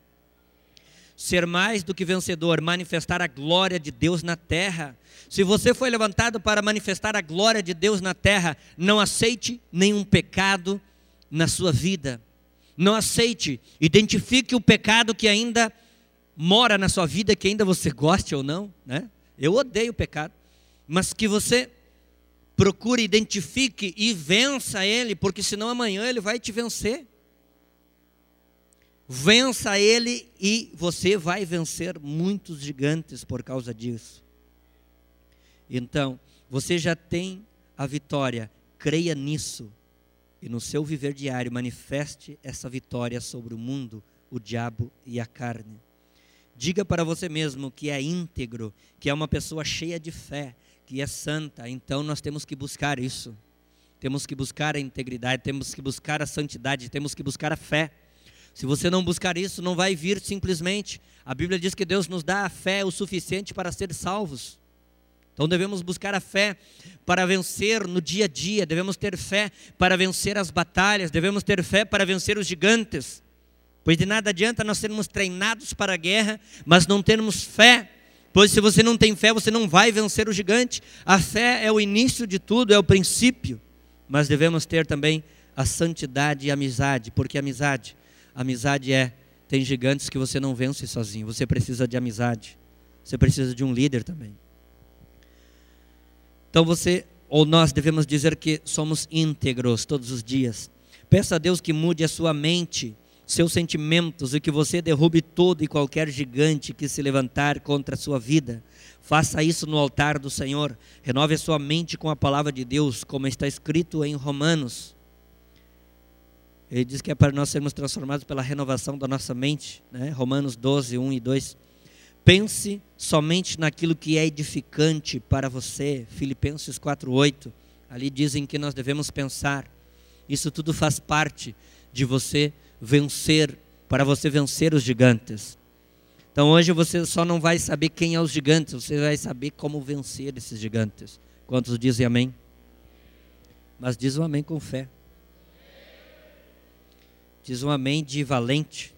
Ser mais do que vencedor, manifestar a glória de Deus na terra. Se você foi levantado para manifestar a glória de Deus na terra, não aceite nenhum pecado, na sua vida. Não aceite, identifique o pecado que ainda mora na sua vida, que ainda você goste ou não, né? Eu odeio o pecado, mas que você procure, identifique e vença ele, porque senão amanhã ele vai te vencer. Vença ele e você vai vencer muitos gigantes por causa disso. Então, você já tem a vitória, creia nisso e no seu viver diário manifeste essa vitória sobre o mundo, o diabo e a carne. Diga para você mesmo que é íntegro, que é uma pessoa cheia de fé, que é santa. Então nós temos que buscar isso. Temos que buscar a integridade, temos que buscar a santidade, temos que buscar a fé. Se você não buscar isso, não vai vir simplesmente. A Bíblia diz que Deus nos dá a fé o suficiente para ser salvos. Então devemos buscar a fé para vencer no dia a dia, devemos ter fé para vencer as batalhas, devemos ter fé para vencer os gigantes. Pois de nada adianta nós sermos treinados para a guerra, mas não termos fé. Pois se você não tem fé, você não vai vencer o gigante. A fé é o início de tudo, é o princípio. Mas devemos ter também a santidade e a amizade, porque amizade, amizade é tem gigantes que você não vence sozinho, você precisa de amizade. Você precisa de um líder também. Então você ou nós devemos dizer que somos íntegros todos os dias. Peça a Deus que mude a sua mente, seus sentimentos e que você derrube todo e qualquer gigante que se levantar contra a sua vida. Faça isso no altar do Senhor. Renove a sua mente com a palavra de Deus, como está escrito em Romanos. Ele diz que é para nós sermos transformados pela renovação da nossa mente, né? Romanos 12, 1 e 2. Pense somente naquilo que é edificante para você. Filipenses 4:8. Ali dizem que nós devemos pensar. Isso tudo faz parte de você vencer, para você vencer os gigantes. Então hoje você só não vai saber quem é os gigantes, você vai saber como vencer esses gigantes. Quantos dizem amém? Mas diz um amém com fé. Diz um amém de valente.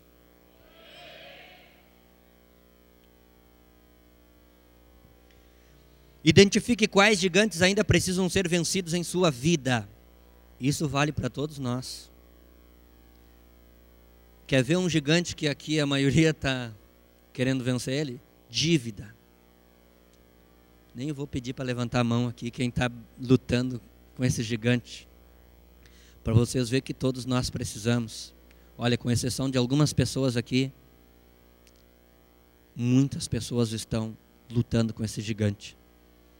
Identifique quais gigantes ainda precisam ser vencidos em sua vida. Isso vale para todos nós. Quer ver um gigante que aqui a maioria está querendo vencer ele? Dívida. Nem vou pedir para levantar a mão aqui quem está lutando com esse gigante. Para vocês verem que todos nós precisamos. Olha, com exceção de algumas pessoas aqui, muitas pessoas estão lutando com esse gigante.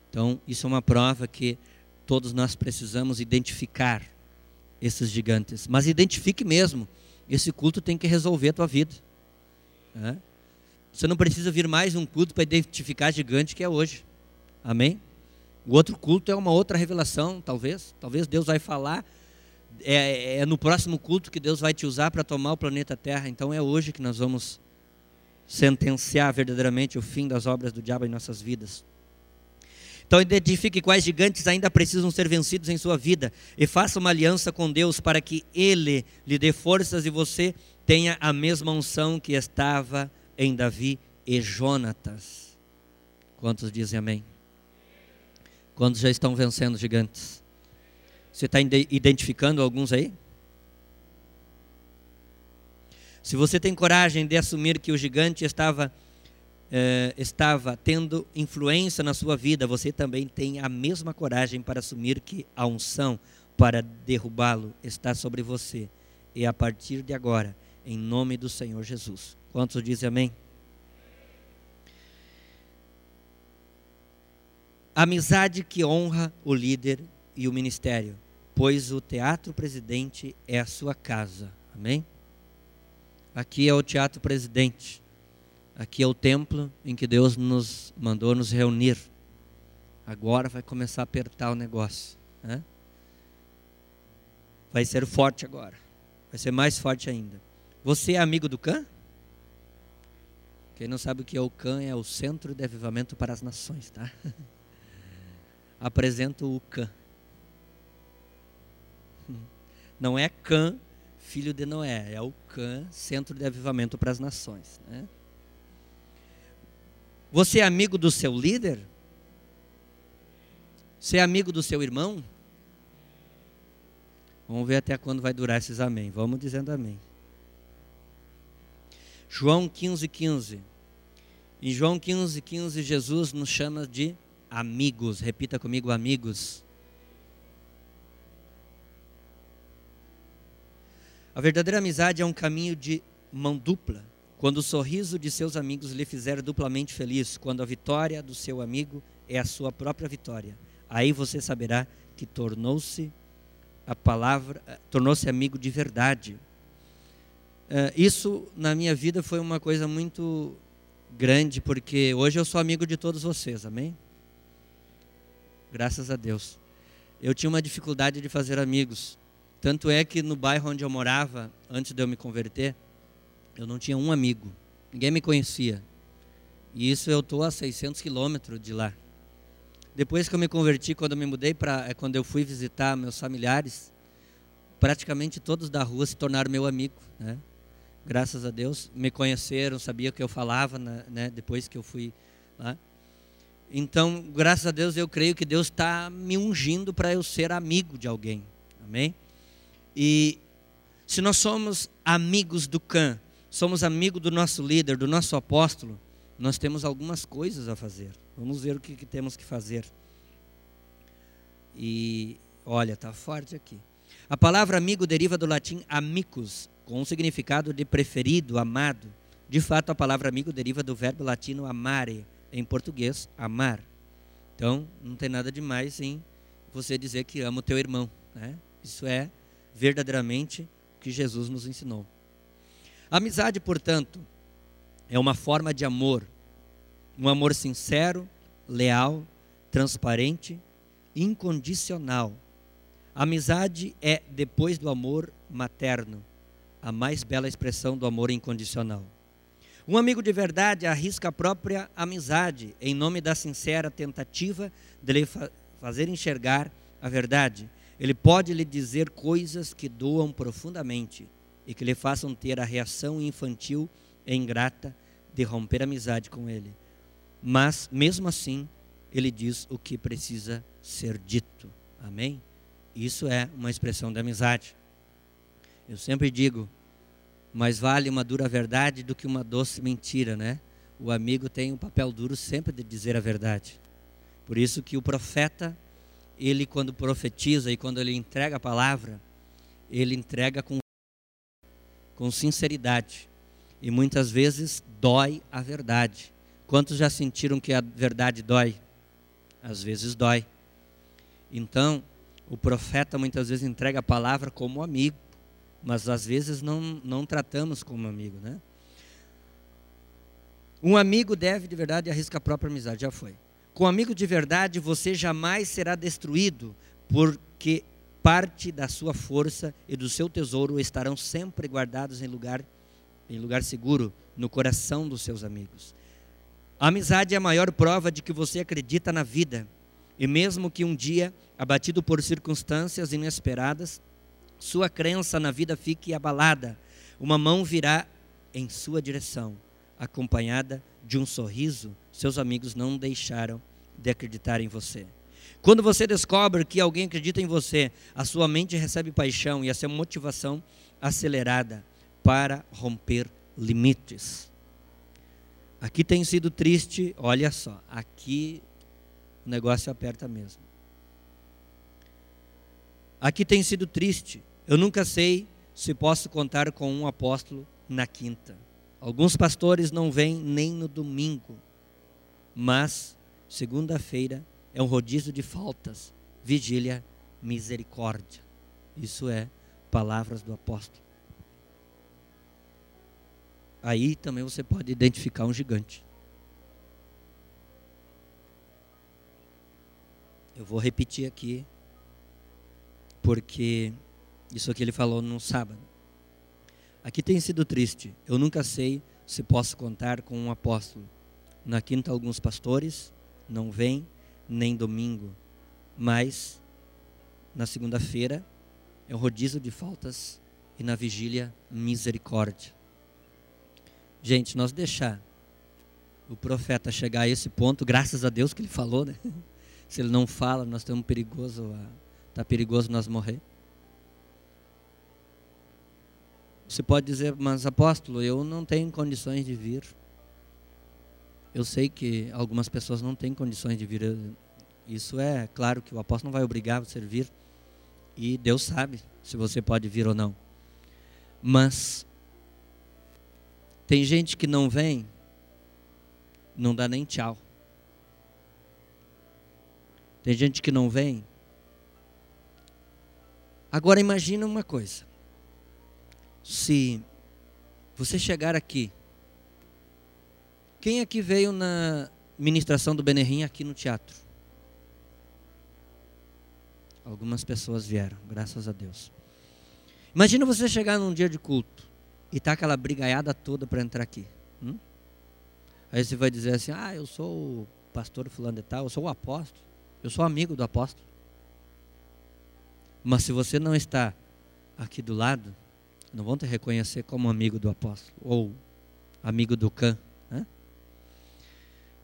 Então, isso é uma prova que todos nós precisamos identificar esses gigantes. Mas identifique mesmo. Esse culto tem que resolver a tua vida. Você não precisa vir mais um culto para identificar gigante que é hoje. Amém? O outro culto é uma outra revelação, talvez. Talvez Deus vai falar. É, é no próximo culto que Deus vai te usar para tomar o planeta Terra. Então é hoje que nós vamos sentenciar verdadeiramente o fim das obras do diabo em nossas vidas. Então identifique quais gigantes ainda precisam ser vencidos em sua vida e faça uma aliança com Deus para que Ele lhe dê forças e você tenha a mesma unção que estava em Davi e Jonatas. Quantos dizem amém? Quantos já estão vencendo gigantes? Você está identificando alguns aí? Se você tem coragem de assumir que o gigante estava eh, estava tendo influência na sua vida, você também tem a mesma coragem para assumir que a unção para derrubá-lo está sobre você. E a partir de agora, em nome do Senhor Jesus. Quantos dizem amém? Amizade que honra o líder e o ministério, pois o teatro presidente é a sua casa. Amém? Aqui é o teatro presidente. Aqui é o templo em que Deus nos mandou nos reunir. Agora vai começar a apertar o negócio. Né? Vai ser forte agora. Vai ser mais forte ainda. Você é amigo do CAN? Quem não sabe o que é o CAN é o Centro de Avivamento para as Nações, tá? Apresento o CAN. Não é CAN, filho de Noé, é o CAN, Centro de Avivamento para as Nações, né? Você é amigo do seu líder? Você é amigo do seu irmão? Vamos ver até quando vai durar esses amém. Vamos dizendo amém. João 15, 15. Em João 15, 15, Jesus nos chama de amigos. Repita comigo, amigos. A verdadeira amizade é um caminho de mão dupla. Quando o sorriso de seus amigos lhe fizer duplamente feliz, quando a vitória do seu amigo é a sua própria vitória, aí você saberá que tornou-se a palavra, eh, tornou-se amigo de verdade. Uh, isso na minha vida foi uma coisa muito grande, porque hoje eu sou amigo de todos vocês, amém? Graças a Deus. Eu tinha uma dificuldade de fazer amigos. Tanto é que no bairro onde eu morava, antes de eu me converter, eu não tinha um amigo. Ninguém me conhecia. E isso eu estou a 600 quilômetros de lá. Depois que eu me converti, quando eu me mudei para, é quando eu fui visitar meus familiares, praticamente todos da rua se tornaram meu amigo, né? Graças a Deus, me conheceram, sabia o que eu falava, né? Depois que eu fui lá. Então, graças a Deus, eu creio que Deus está me ungindo para eu ser amigo de alguém. Amém? E se nós somos amigos do Cã, somos amigos do nosso líder, do nosso apóstolo, nós temos algumas coisas a fazer. Vamos ver o que, que temos que fazer. E olha, está forte aqui. A palavra amigo deriva do latim amicus, com o significado de preferido, amado. De fato, a palavra amigo deriva do verbo latino amare, em português, amar. Então, não tem nada de mais em você dizer que ama o teu irmão. Né? Isso é verdadeiramente o que Jesus nos ensinou. amizade, portanto, é uma forma de amor, um amor sincero, leal, transparente, incondicional. amizade é, depois do amor materno, a mais bela expressão do amor incondicional. Um amigo de verdade arrisca a própria amizade em nome da sincera tentativa de lhe fa fazer enxergar a verdade. Ele pode lhe dizer coisas que doam profundamente e que lhe façam ter a reação infantil e ingrata de romper amizade com ele. Mas, mesmo assim, ele diz o que precisa ser dito. Amém? Isso é uma expressão de amizade. Eu sempre digo, mais vale uma dura verdade do que uma doce mentira, né? O amigo tem um papel duro sempre de dizer a verdade. Por isso que o profeta, ele quando profetiza e quando ele entrega a palavra, ele entrega com com sinceridade. E muitas vezes dói a verdade. Quantos já sentiram que a verdade dói? Às vezes dói. Então, o profeta muitas vezes entrega a palavra como amigo mas às vezes não, não tratamos como amigo, né? Um amigo deve de verdade arriscar a própria amizade, já foi. Com amigo de verdade você jamais será destruído, porque parte da sua força e do seu tesouro estarão sempre guardados em lugar em lugar seguro no coração dos seus amigos. A amizade é a maior prova de que você acredita na vida. E mesmo que um dia, abatido por circunstâncias inesperadas, sua crença na vida fique abalada, uma mão virá em sua direção, acompanhada de um sorriso. Seus amigos não deixaram de acreditar em você. Quando você descobre que alguém acredita em você, a sua mente recebe paixão e a sua motivação acelerada para romper limites. Aqui tem sido triste, olha só, aqui o negócio aperta mesmo. Aqui tem sido triste eu nunca sei se posso contar com um apóstolo na quinta. Alguns pastores não vêm nem no domingo, mas segunda-feira é um rodízio de faltas, vigília, misericórdia. Isso é palavras do apóstolo. Aí também você pode identificar um gigante. Eu vou repetir aqui, porque isso que ele falou no sábado. Aqui tem sido triste. Eu nunca sei se posso contar com um apóstolo. Na quinta, alguns pastores não vêm, nem domingo. Mas, na segunda-feira, é o rodízio de faltas e na vigília, misericórdia. Gente, nós deixar o profeta chegar a esse ponto, graças a Deus que ele falou, né? Se ele não fala, nós estamos perigoso, está perigoso nós morrer. Você pode dizer, mas apóstolo, eu não tenho condições de vir. Eu sei que algumas pessoas não têm condições de vir. Isso é claro que o apóstolo não vai obrigar você a vir. E Deus sabe se você pode vir ou não. Mas tem gente que não vem, não dá nem tchau. Tem gente que não vem Agora imagina uma coisa. Se você chegar aqui, quem aqui veio na ministração do Benerrim aqui no teatro? Algumas pessoas vieram, graças a Deus. Imagina você chegar num dia de culto e tá aquela brigaiada toda para entrar aqui. Hum? Aí você vai dizer assim: Ah, eu sou o pastor fulano de tal, eu sou o apóstolo, eu sou amigo do apóstolo. Mas se você não está aqui do lado, não vão te reconhecer como amigo do apóstolo ou amigo do cã.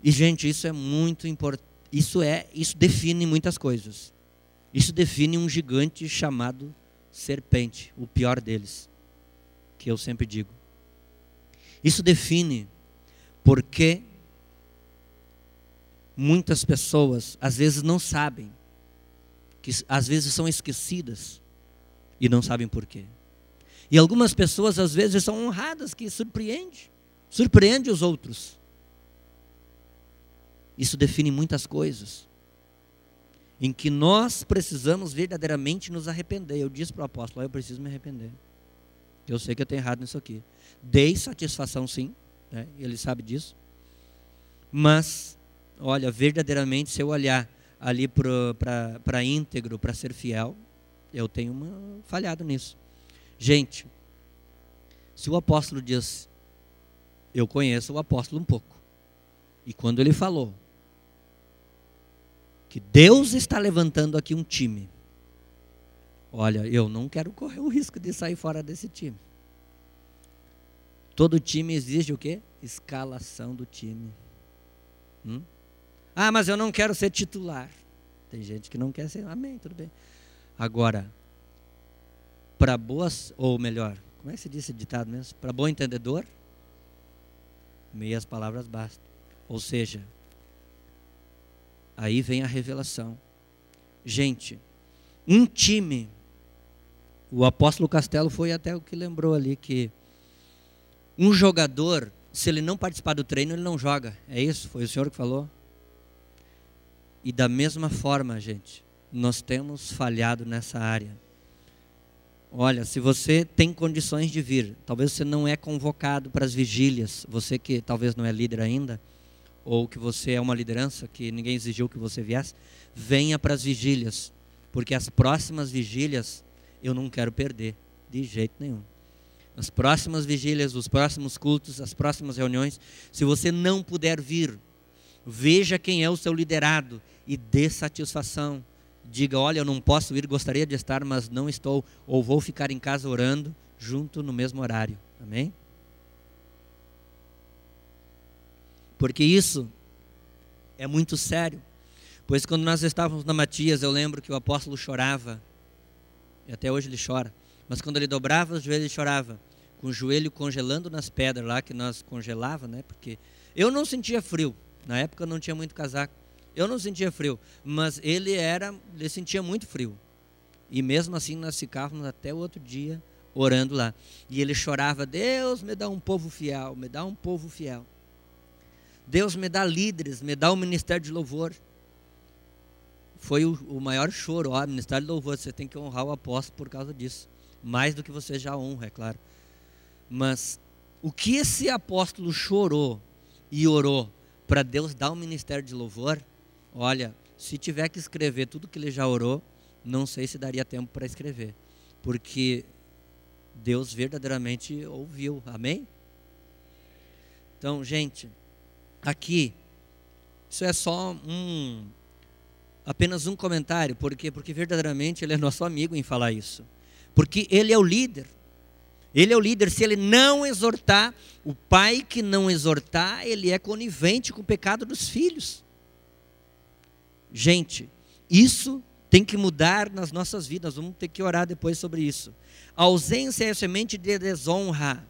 E gente, isso é muito importante. Isso é, isso define muitas coisas. Isso define um gigante chamado serpente, o pior deles, que eu sempre digo. Isso define porque muitas pessoas às vezes não sabem, que às vezes são esquecidas e não sabem por quê. E algumas pessoas às vezes são honradas, que surpreende, surpreende os outros. Isso define muitas coisas em que nós precisamos verdadeiramente nos arrepender. Eu disse para o apóstolo: eu preciso me arrepender. Eu sei que eu tenho errado nisso aqui. Dei satisfação, sim, né? ele sabe disso. Mas, olha, verdadeiramente, se eu olhar ali para íntegro, para ser fiel, eu tenho uma, falhado nisso. Gente, se o apóstolo diz, eu conheço o apóstolo um pouco, e quando ele falou, que Deus está levantando aqui um time. Olha, eu não quero correr o risco de sair fora desse time. Todo time exige o quê? Escalação do time. Hum? Ah, mas eu não quero ser titular. Tem gente que não quer ser. Amém, tudo bem. Agora, para boas, ou melhor, como é que se diz esse ditado mesmo? Para bom entendedor, meias palavras bastam. Ou seja, Aí vem a revelação. Gente, um time. O apóstolo Castelo foi até o que lembrou ali que um jogador, se ele não participar do treino, ele não joga. É isso? Foi o senhor que falou? E da mesma forma, gente, nós temos falhado nessa área. Olha, se você tem condições de vir, talvez você não é convocado para as vigílias, você que talvez não é líder ainda, ou que você é uma liderança que ninguém exigiu que você viesse, venha para as vigílias, porque as próximas vigílias eu não quero perder de jeito nenhum. As próximas vigílias, os próximos cultos, as próximas reuniões, se você não puder vir, veja quem é o seu liderado e dê satisfação. Diga, olha, eu não posso ir, gostaria de estar, mas não estou, ou vou ficar em casa orando junto no mesmo horário. Amém? Porque isso é muito sério. Pois quando nós estávamos na Matias, eu lembro que o apóstolo chorava, e até hoje ele chora, mas quando ele dobrava os joelhos, ele chorava, com o joelho congelando nas pedras lá que nós congelava, né? Porque eu não sentia frio, na época não tinha muito casaco, eu não sentia frio, mas ele era, ele sentia muito frio. E mesmo assim nós ficávamos até o outro dia orando lá. E ele chorava: Deus me dá um povo fiel, me dá um povo fiel. Deus me dá líderes, me dá o ministério de louvor. Foi o, o maior choro, ó, ministério de louvor, você tem que honrar o apóstolo por causa disso. Mais do que você já honra, é claro. Mas o que esse apóstolo chorou e orou para Deus dar o ministério de louvor, olha, se tiver que escrever tudo que ele já orou, não sei se daria tempo para escrever, porque Deus verdadeiramente ouviu. Amém? Então, gente, aqui, isso é só um apenas um comentário, porque porque verdadeiramente ele é nosso amigo em falar isso. Porque ele é o líder. Ele é o líder, se ele não exortar, o pai que não exortar, ele é conivente com o pecado dos filhos. Gente, isso tem que mudar nas nossas vidas, vamos ter que orar depois sobre isso. A ausência é semente de desonra.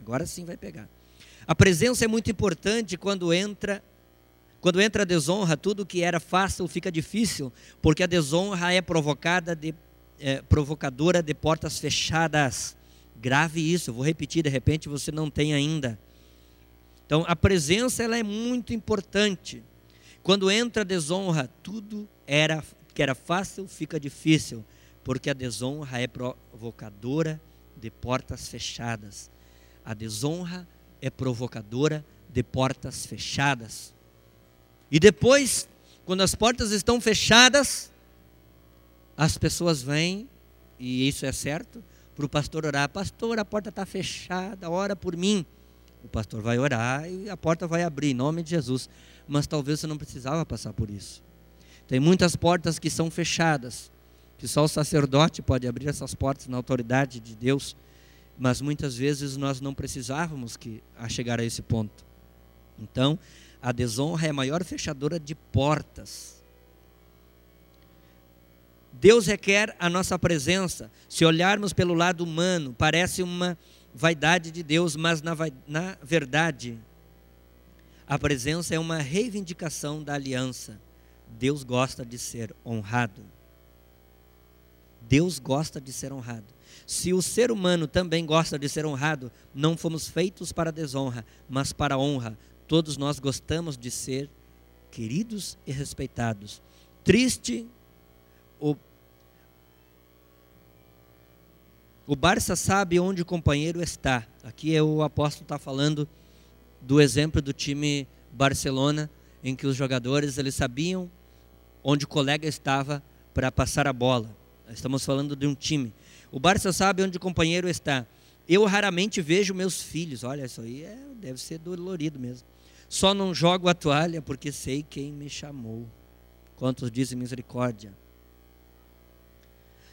Agora sim vai pegar. A presença é muito importante quando entra quando entra a desonra, tudo que era fácil fica difícil, porque a desonra é provocada de, é, provocadora de portas fechadas. Grave isso, vou repetir, de repente você não tem ainda. Então, a presença ela é muito importante. Quando entra a desonra, tudo era que era fácil fica difícil. porque a desonra é provocadora de portas fechadas. A desonra é provocadora de portas fechadas. E depois, quando as portas estão fechadas, as pessoas vêm, e isso é certo, para o pastor orar: Pastor, a porta está fechada, ora por mim. O pastor vai orar e a porta vai abrir, em nome de Jesus. Mas talvez você não precisava passar por isso. Tem muitas portas que são fechadas, que só o sacerdote pode abrir essas portas na autoridade de Deus. Mas muitas vezes nós não precisávamos que, a chegar a esse ponto. Então, a desonra é a maior fechadora de portas. Deus requer a nossa presença. Se olharmos pelo lado humano, parece uma vaidade de Deus, mas na, na verdade, a presença é uma reivindicação da aliança. Deus gosta de ser honrado. Deus gosta de ser honrado. Se o ser humano também gosta de ser honrado, não fomos feitos para desonra, mas para honra. Todos nós gostamos de ser queridos e respeitados. Triste o O Barça sabe onde o companheiro está. Aqui é o apóstolo está falando do exemplo do time Barcelona, em que os jogadores eles sabiam onde o colega estava para passar a bola. Estamos falando de um time. O Barça sabe onde o companheiro está. Eu raramente vejo meus filhos. Olha, isso aí é, deve ser dolorido mesmo. Só não jogo a toalha porque sei quem me chamou. Quantos dizem misericórdia?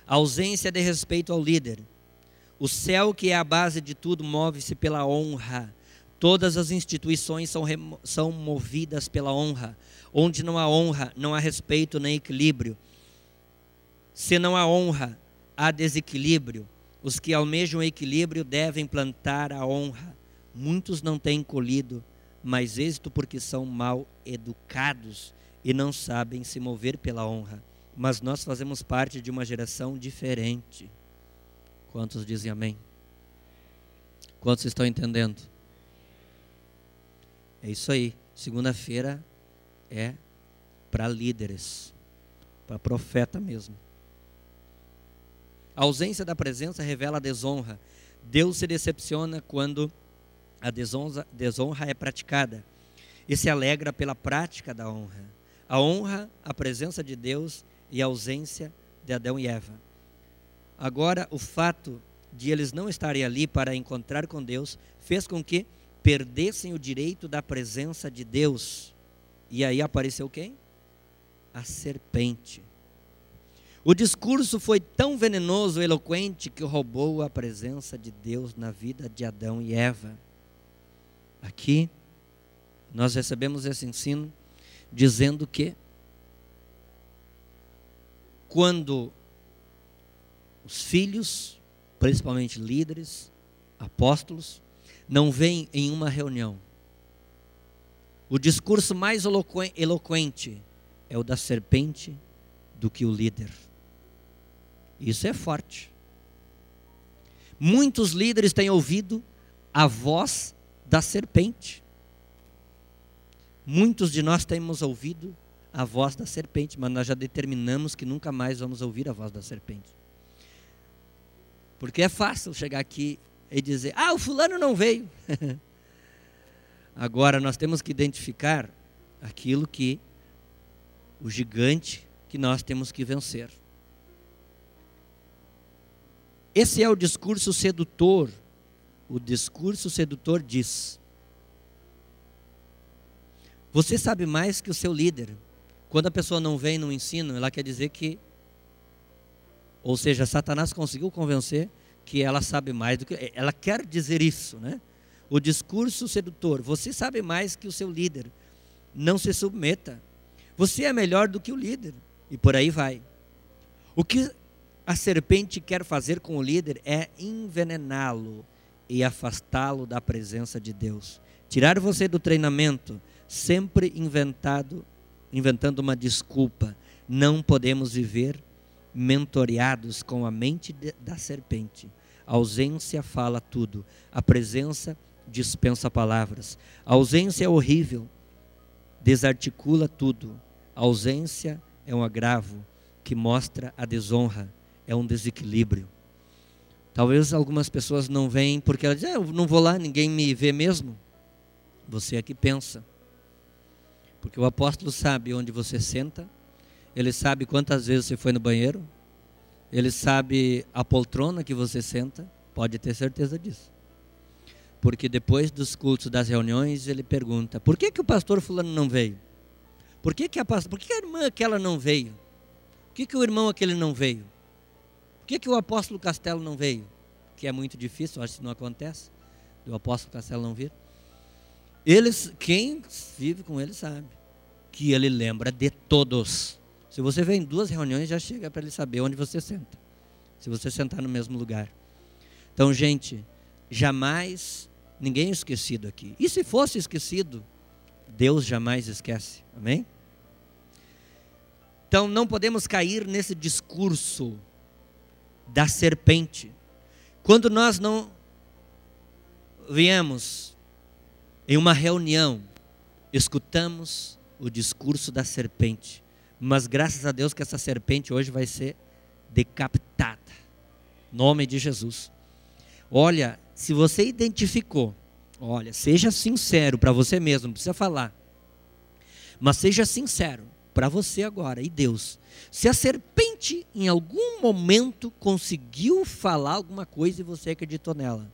A ausência de respeito ao líder. O céu, que é a base de tudo, move-se pela honra. Todas as instituições são, são movidas pela honra. Onde não há honra, não há respeito nem equilíbrio. Se não há honra, há desequilíbrio. Os que almejam equilíbrio devem plantar a honra. Muitos não têm colhido mais êxito porque são mal educados e não sabem se mover pela honra. Mas nós fazemos parte de uma geração diferente. Quantos dizem amém? Quantos estão entendendo? É isso aí. Segunda-feira é para líderes, para profeta mesmo. A ausência da presença revela a desonra. Deus se decepciona quando a desonra, desonra é praticada e se alegra pela prática da honra. A honra, a presença de Deus e a ausência de Adão e Eva. Agora, o fato de eles não estarem ali para encontrar com Deus fez com que perdessem o direito da presença de Deus. E aí apareceu quem? A serpente. O discurso foi tão venenoso e eloquente que roubou a presença de Deus na vida de Adão e Eva. Aqui, nós recebemos esse ensino dizendo que quando os filhos, principalmente líderes, apóstolos, não vêm em uma reunião. O discurso mais eloquente é o da serpente do que o líder. Isso é forte. Muitos líderes têm ouvido a voz da serpente. Muitos de nós temos ouvido a voz da serpente, mas nós já determinamos que nunca mais vamos ouvir a voz da serpente. Porque é fácil chegar aqui e dizer: ah, o fulano não veio. Agora nós temos que identificar aquilo que o gigante que nós temos que vencer. Esse é o discurso sedutor. O discurso sedutor diz: Você sabe mais que o seu líder. Quando a pessoa não vem no ensino, ela quer dizer que ou seja, Satanás conseguiu convencer que ela sabe mais do que. Ela quer dizer isso, né? O discurso sedutor. Você sabe mais que o seu líder. Não se submeta. Você é melhor do que o líder. E por aí vai. O que a serpente quer fazer com o líder é envenená-lo e afastá-lo da presença de Deus. Tirar você do treinamento, sempre inventado, inventando uma desculpa. Não podemos viver mentoreados com a mente de, da serpente. A ausência fala tudo, a presença dispensa palavras. A ausência é horrível, desarticula tudo. A ausência é um agravo que mostra a desonra. É um desequilíbrio. Talvez algumas pessoas não vêm porque elas dizem, ah, eu não vou lá, ninguém me vê mesmo. Você é que pensa. Porque o apóstolo sabe onde você senta, ele sabe quantas vezes você foi no banheiro, ele sabe a poltrona que você senta, pode ter certeza disso. Porque depois dos cultos, das reuniões, ele pergunta: por que, que o pastor Fulano não veio? Por que, que, a, por que a irmã aquela não veio? Por que, que o irmão aquele não veio? Que, que o apóstolo Castelo não veio? Que é muito difícil, acho que não acontece, do apóstolo Castelo não vir. Eles, quem vive com ele sabe que ele lembra de todos. Se você vem em duas reuniões, já chega para ele saber onde você senta. Se você sentar no mesmo lugar. Então, gente, jamais ninguém é esquecido aqui. E se fosse esquecido, Deus jamais esquece. Amém? Então, não podemos cair nesse discurso da serpente. Quando nós não viemos em uma reunião, escutamos o discurso da serpente, mas graças a Deus que essa serpente hoje vai ser decapitada. Nome de Jesus. Olha, se você identificou, olha, seja sincero para você mesmo, não precisa falar. Mas seja sincero para você agora e Deus. Se a serpente em algum momento conseguiu falar alguma coisa e você acreditou nela,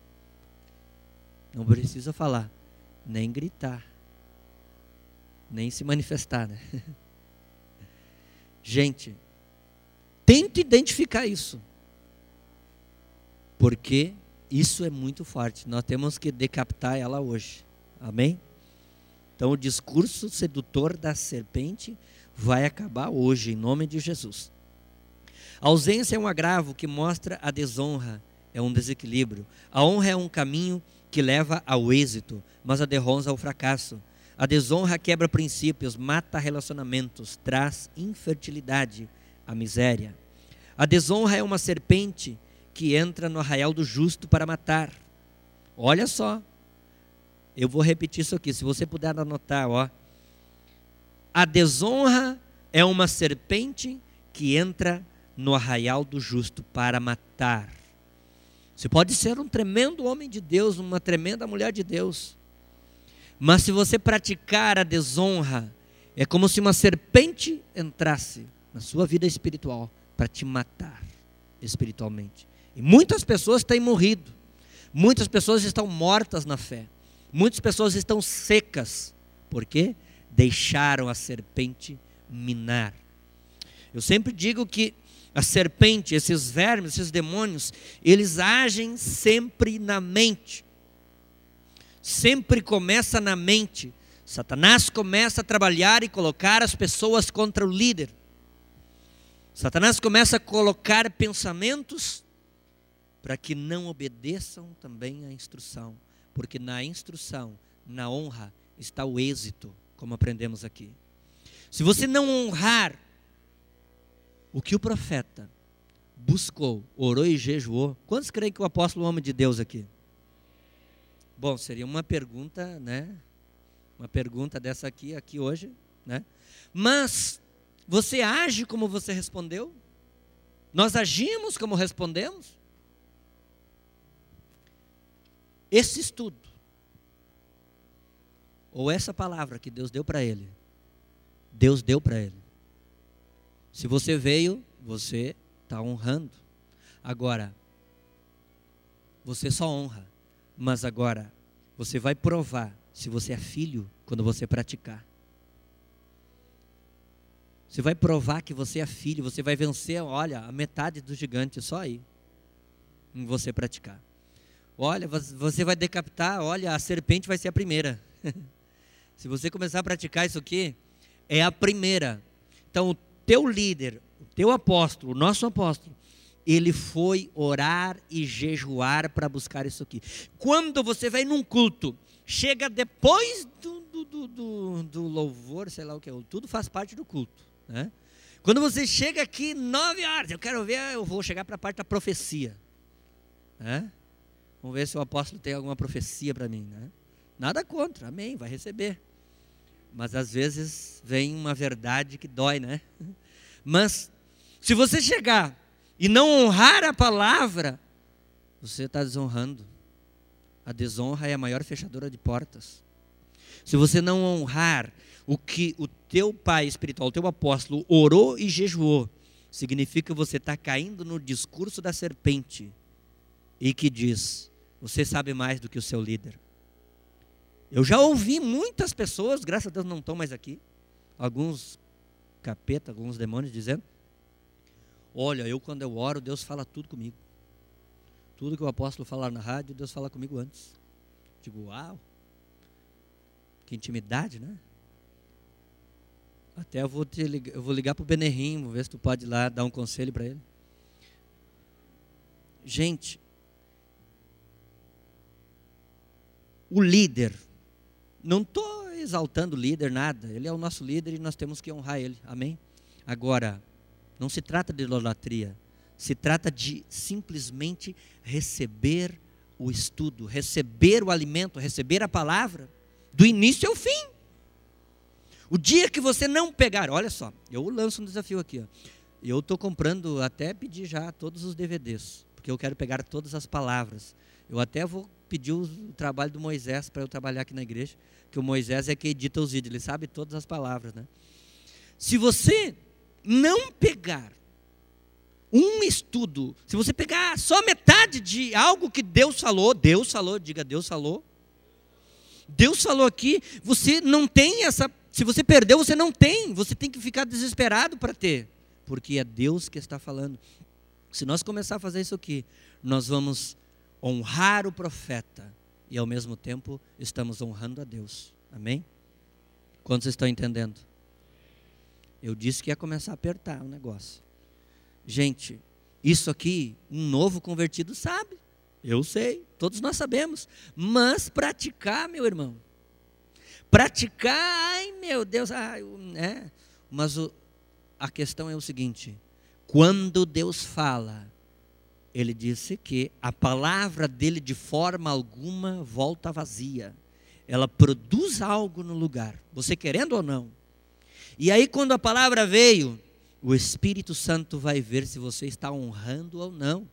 não precisa falar, nem gritar, nem se manifestar, né? Gente, tente identificar isso. Porque isso é muito forte. Nós temos que decapitar ela hoje. Amém? Então, o discurso sedutor da serpente vai acabar hoje, em nome de Jesus. A ausência é um agravo que mostra a desonra, é um desequilíbrio. A honra é um caminho que leva ao êxito, mas a desonra ao fracasso. A desonra quebra princípios, mata relacionamentos, traz infertilidade, a miséria. A desonra é uma serpente que entra no arraial do justo para matar. Olha só, eu vou repetir isso aqui, se você puder anotar, ó. A desonra é uma serpente que entra no arraial do justo para matar. Você pode ser um tremendo homem de Deus, uma tremenda mulher de Deus, mas se você praticar a desonra, é como se uma serpente entrasse na sua vida espiritual para te matar espiritualmente. E muitas pessoas têm morrido. Muitas pessoas estão mortas na fé. Muitas pessoas estão secas. Por quê? Deixaram a serpente minar. Eu sempre digo que a serpente, esses vermes, esses demônios, eles agem sempre na mente sempre começa na mente. Satanás começa a trabalhar e colocar as pessoas contra o líder. Satanás começa a colocar pensamentos para que não obedeçam também à instrução, porque na instrução, na honra, está o êxito, como aprendemos aqui. Se você não honrar o que o profeta buscou, orou e jejuou, quantos creem que o apóstolo é homem de Deus aqui? Bom, seria uma pergunta, né? Uma pergunta dessa aqui, aqui hoje, né? Mas você age como você respondeu? Nós agimos como respondemos? Esse estudo, ou essa palavra que Deus deu para ele, Deus deu para ele. Se você veio, você está honrando. Agora, você só honra mas agora, você vai provar se você é filho quando você praticar. Você vai provar que você é filho, você vai vencer, olha, a metade do gigante só aí, em você praticar. Olha, você vai decapitar, olha, a serpente vai ser a primeira. Se você começar a praticar isso aqui, é a primeira. Então, o teu líder, o teu apóstolo, o nosso apóstolo, ele foi orar e jejuar para buscar isso aqui. Quando você vai num culto, chega depois do, do, do, do, louvor, sei lá o que, tudo faz parte do culto. Né? Quando você chega aqui nove horas, eu quero ver, eu vou chegar para a parte da profecia. Né? Vamos ver se o apóstolo tem alguma profecia para mim. Né? Nada contra, amém, vai receber. Mas às vezes vem uma verdade que dói, né? Mas se você chegar e não honrar a palavra, você está desonrando. A desonra é a maior fechadora de portas. Se você não honrar o que o teu pai espiritual, o teu apóstolo, orou e jejuou, significa que você está caindo no discurso da serpente e que diz: Você sabe mais do que o seu líder. Eu já ouvi muitas pessoas, graças a Deus não estão mais aqui, alguns capeta, alguns demônios dizendo: Olha, eu quando eu oro, Deus fala tudo comigo. Tudo que o apóstolo falar na rádio, Deus fala comigo antes. Digo, uau, que intimidade, né? Até eu vou, te ligar, eu vou ligar para o Benerrim, vou ver se tu pode ir lá dar um conselho para ele. Gente, o líder, não estou exaltando o líder, nada, ele é o nosso líder e nós temos que honrar ele, amém? Agora, não se trata de idolatria, se trata de simplesmente receber o estudo, receber o alimento, receber a palavra, do início ao fim. O dia que você não pegar, olha só, eu lanço um desafio aqui. Ó. Eu estou comprando, até pedir já todos os DVDs, porque eu quero pegar todas as palavras. Eu até vou pedir o, o trabalho do Moisés para eu trabalhar aqui na igreja, que o Moisés é que edita os vídeos, ele sabe todas as palavras, né? Se você não pegar um estudo, se você pegar só metade de algo que Deus falou, Deus falou, diga Deus falou. Deus falou aqui, você não tem essa se você perdeu, você não tem, você tem que ficar desesperado para ter, porque é Deus que está falando. Se nós começar a fazer isso aqui, nós vamos honrar o profeta e ao mesmo tempo estamos honrando a Deus. Amém? Quantos estão entendendo? Eu disse que ia começar a apertar o negócio. Gente, isso aqui, um novo convertido sabe. Eu sei, todos nós sabemos. Mas praticar, meu irmão, Praticar, ai meu Deus, ai, né? mas o, a questão é o seguinte: quando Deus fala, ele disse que a palavra dele de forma alguma volta vazia. Ela produz algo no lugar, você querendo ou não. E aí, quando a palavra veio, o Espírito Santo vai ver se você está honrando ou não.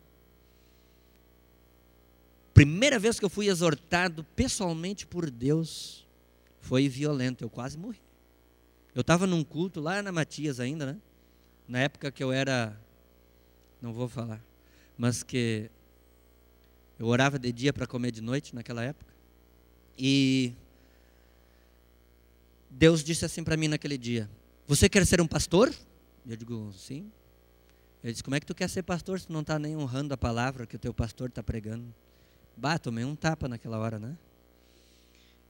Primeira vez que eu fui exortado pessoalmente por Deus, foi violento, eu quase morri. Eu estava num culto lá na Matias ainda, né? Na época que eu era, não vou falar, mas que eu orava de dia para comer de noite naquela época. E Deus disse assim para mim naquele dia: Você quer ser um pastor? Eu digo, sim. Ele disse: Como é que tu quer ser pastor se não está nem honrando a palavra que o teu pastor está pregando? Bah, tomei um tapa naquela hora, né?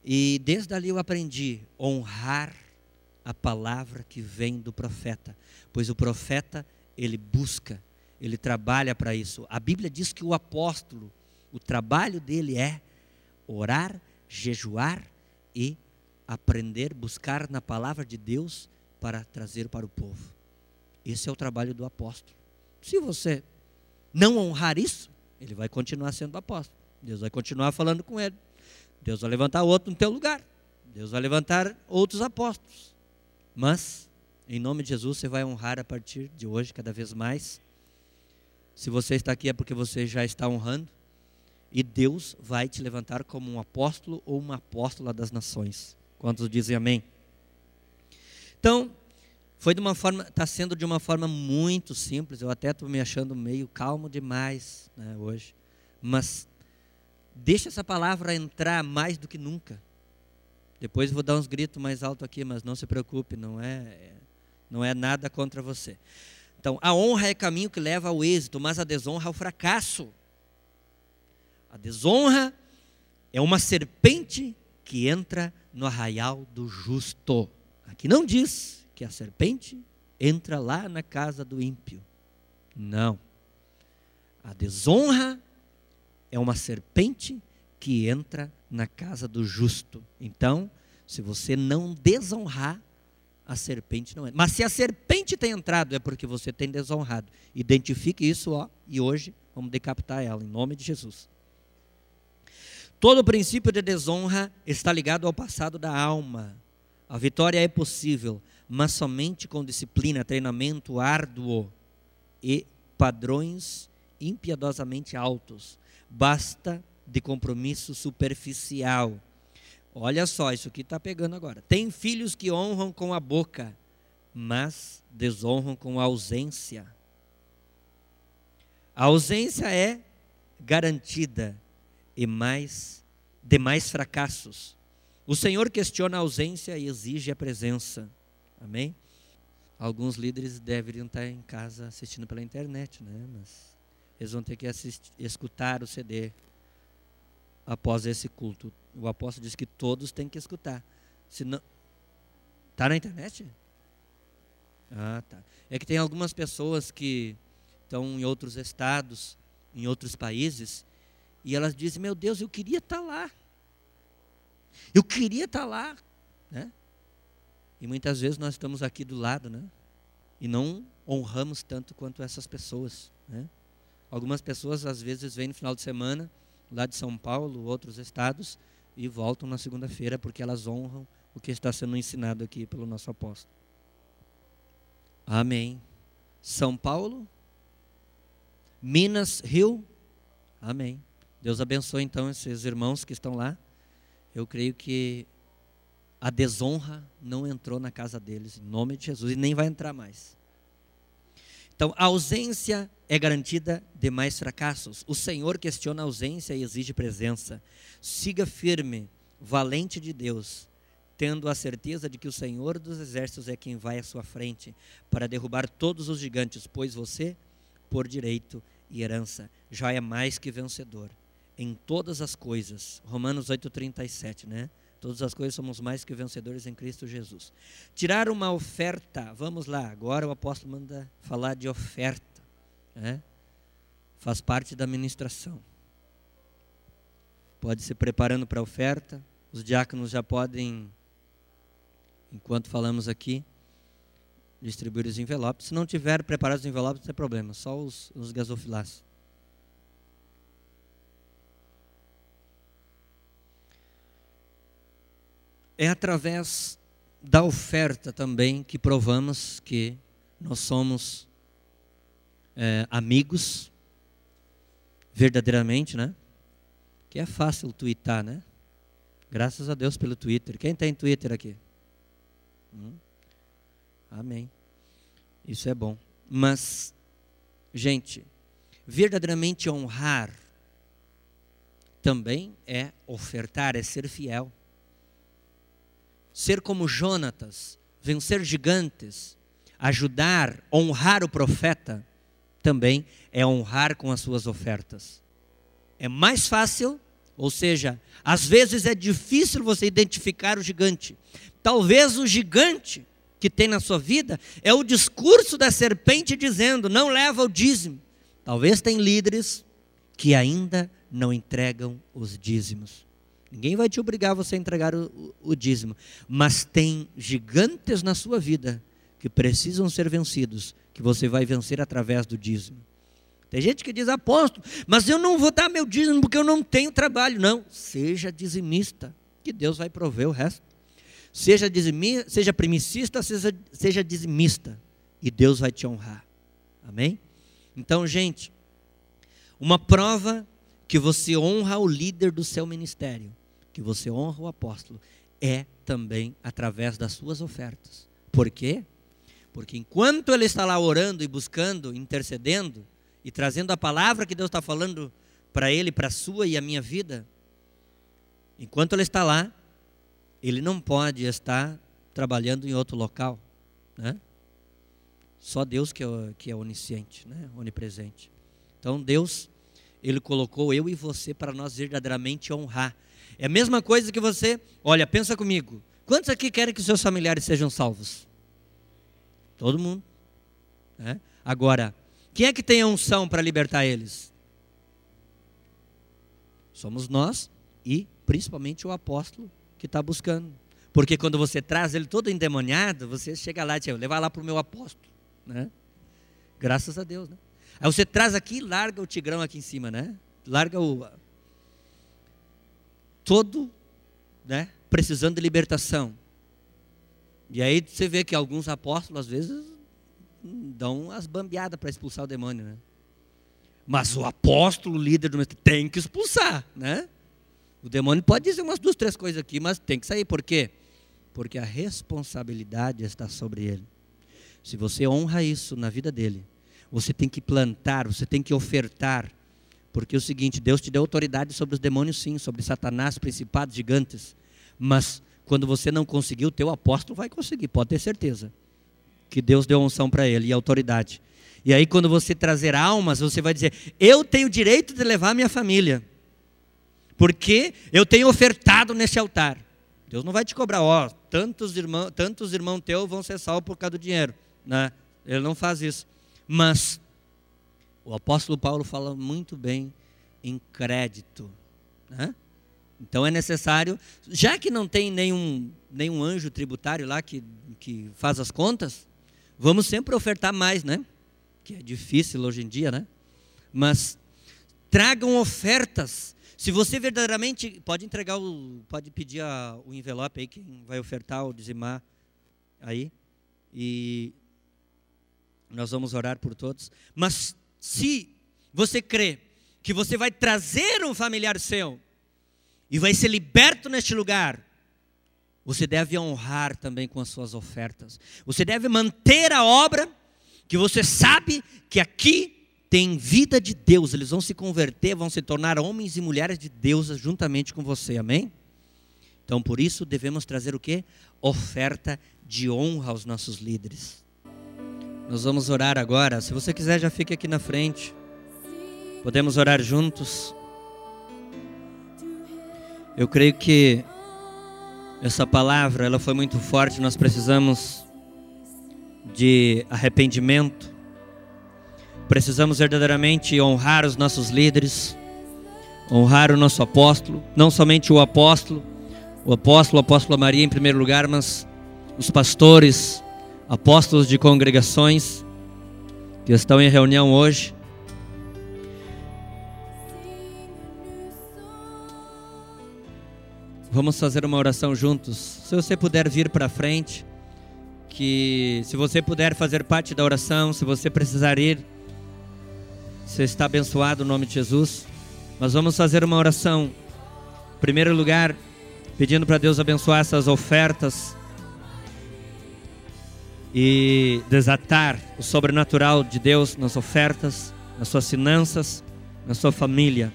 E desde ali eu aprendi a honrar a palavra que vem do profeta, pois o profeta, ele busca, ele trabalha para isso. A Bíblia diz que o apóstolo, o trabalho dele é orar, jejuar e aprender, buscar na palavra de Deus para trazer para o povo. Esse é o trabalho do apóstolo. Se você não honrar isso, ele vai continuar sendo apóstolo. Deus vai continuar falando com ele. Deus vai levantar outro no teu lugar. Deus vai levantar outros apóstolos. Mas, em nome de Jesus, você vai honrar a partir de hoje cada vez mais. Se você está aqui é porque você já está honrando. E Deus vai te levantar como um apóstolo ou uma apóstola das nações. Quantos dizem amém? Então, foi de uma forma, está sendo de uma forma muito simples. Eu até estou me achando meio calmo demais né, hoje. Mas Deixa essa palavra entrar mais do que nunca. Depois vou dar uns gritos mais alto aqui, mas não se preocupe, não é, não é nada contra você. Então, a honra é caminho que leva ao êxito, mas a desonra ao fracasso. A desonra é uma serpente que entra no arraial do justo. Aqui não diz que a serpente entra lá na casa do ímpio. Não. A desonra é uma serpente que entra na casa do justo. Então, se você não desonrar, a serpente não entra. Mas se a serpente tem entrado, é porque você tem desonrado. Identifique isso, ó, e hoje vamos decapitar ela, em nome de Jesus. Todo princípio de desonra está ligado ao passado da alma. A vitória é possível, mas somente com disciplina, treinamento árduo e padrões impiedosamente altos. Basta de compromisso superficial. Olha só, isso aqui está pegando agora. Tem filhos que honram com a boca, mas desonram com a ausência. A ausência é garantida e mais de mais fracassos. O Senhor questiona a ausência e exige a presença. Amém? Alguns líderes deveriam estar em casa assistindo pela internet, né? Mas eles vão ter que assistir, escutar o CD após esse culto. O apóstolo diz que todos têm que escutar. Se não Tá na internet? Ah, tá. É que tem algumas pessoas que estão em outros estados, em outros países, e elas dizem: "Meu Deus, eu queria estar lá. Eu queria estar lá", né? E muitas vezes nós estamos aqui do lado, né? E não honramos tanto quanto essas pessoas, né? Algumas pessoas às vezes vêm no final de semana, lá de São Paulo, outros estados, e voltam na segunda-feira porque elas honram o que está sendo ensinado aqui pelo nosso apóstolo. Amém. São Paulo, Minas, Rio. Amém. Deus abençoe então esses irmãos que estão lá. Eu creio que a desonra não entrou na casa deles, em nome de Jesus, e nem vai entrar mais. Então, a ausência é garantida de mais fracassos. O Senhor questiona a ausência e exige presença. Siga firme, valente de Deus, tendo a certeza de que o Senhor dos exércitos é quem vai à sua frente para derrubar todos os gigantes, pois você, por direito e herança, já é mais que vencedor em todas as coisas. Romanos 8:37, né? Todas as coisas somos mais que vencedores em Cristo Jesus. Tirar uma oferta, vamos lá, agora o apóstolo manda falar de oferta. Né? Faz parte da ministração. Pode se preparando para a oferta, os diáconos já podem, enquanto falamos aqui, distribuir os envelopes. Se não tiver preparados os envelopes, não tem problema, só os, os gasofilaços. É através da oferta também que provamos que nós somos é, amigos, verdadeiramente, né? Que é fácil twittar, né? Graças a Deus pelo Twitter. Quem tem Twitter aqui? Hum? Amém. Isso é bom. Mas, gente, verdadeiramente honrar também é ofertar, é ser fiel ser como Jonatas, vencer gigantes, ajudar, honrar o profeta, também é honrar com as suas ofertas. É mais fácil, ou seja, às vezes é difícil você identificar o gigante. Talvez o gigante que tem na sua vida é o discurso da serpente dizendo: não leva o dízimo. Talvez tem líderes que ainda não entregam os dízimos. Ninguém vai te obrigar você a entregar o, o, o dízimo. Mas tem gigantes na sua vida que precisam ser vencidos, que você vai vencer através do dízimo. Tem gente que diz, apóstolo, mas eu não vou dar meu dízimo porque eu não tenho trabalho. Não, seja dizimista, que Deus vai prover o resto. Seja, dizimista, seja primicista, seja, seja dizimista, e Deus vai te honrar. Amém? Então, gente, uma prova que você honra o líder do seu ministério, que você honra o apóstolo, é também através das suas ofertas. Por quê? Porque enquanto ele está lá orando e buscando, intercedendo e trazendo a palavra que Deus está falando para ele, para a sua e a minha vida, enquanto ele está lá, ele não pode estar trabalhando em outro local, né? Só Deus que é, que é onisciente, né? onipresente. Então Deus ele colocou eu e você para nós verdadeiramente honrar. É a mesma coisa que você, olha, pensa comigo. Quantos aqui querem que os seus familiares sejam salvos? Todo mundo. Né? Agora, quem é que tem a unção para libertar eles? Somos nós e principalmente o apóstolo que está buscando. Porque quando você traz ele todo endemoniado, você chega lá e diz, levar lá para o meu apóstolo. Né? Graças a Deus. Né? Aí você traz aqui e larga o tigrão aqui em cima, né? Larga o. Todo, né? Precisando de libertação. E aí você vê que alguns apóstolos, às vezes, dão as bambeadas para expulsar o demônio, né? Mas o apóstolo, líder do ministério, tem que expulsar, né? O demônio pode dizer umas duas, três coisas aqui, mas tem que sair. Por quê? Porque a responsabilidade está sobre ele. Se você honra isso na vida dele, você tem que plantar, você tem que ofertar. Porque é o seguinte, Deus te deu autoridade sobre os demônios sim, sobre Satanás, principados, gigantes. Mas quando você não conseguiu, o teu apóstolo vai conseguir, pode ter certeza. Que Deus deu unção para ele e autoridade. E aí quando você trazer almas, você vai dizer: "Eu tenho direito de levar minha família" porque eu tenho ofertado nesse altar. Deus não vai te cobrar, ó, tantos irmãos, tantos irmãos teus vão ser salvos por causa do dinheiro, né? Ele não faz isso. Mas o apóstolo Paulo fala muito bem em crédito, né? Então é necessário, já que não tem nenhum, nenhum anjo tributário lá que, que faz as contas, vamos sempre ofertar mais, né? Que é difícil hoje em dia, né? Mas tragam ofertas se você verdadeiramente pode entregar o, pode pedir a, o envelope aí quem vai ofertar ou dizimar aí e nós vamos orar por todos. Mas se você crê que você vai trazer um familiar seu e vai ser liberto neste lugar, você deve honrar também com as suas ofertas. Você deve manter a obra que você sabe que aqui têm vida de Deus, eles vão se converter, vão se tornar homens e mulheres de Deus juntamente com você, amém? Então, por isso, devemos trazer o que? Oferta de honra aos nossos líderes. Nós vamos orar agora. Se você quiser, já fique aqui na frente. Podemos orar juntos. Eu creio que essa palavra ela foi muito forte. Nós precisamos de arrependimento. Precisamos verdadeiramente honrar os nossos líderes, honrar o nosso apóstolo, não somente o apóstolo, o apóstolo, a apóstola Maria em primeiro lugar, mas os pastores, apóstolos de congregações que estão em reunião hoje. Vamos fazer uma oração juntos. Se você puder vir para frente, que se você puder fazer parte da oração, se você precisar ir, você está abençoado no nome de Jesus. Nós vamos fazer uma oração. Em primeiro lugar, pedindo para Deus abençoar essas ofertas e desatar o sobrenatural de Deus nas ofertas, nas suas finanças, na sua família.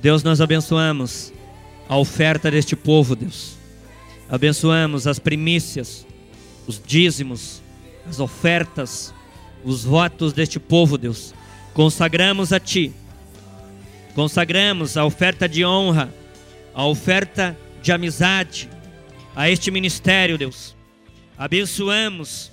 Deus, nós abençoamos a oferta deste povo, Deus. Abençoamos as primícias, os dízimos, as ofertas, os votos deste povo, Deus consagramos a Ti, consagramos a oferta de honra, a oferta de amizade a este ministério, Deus. Abençoamos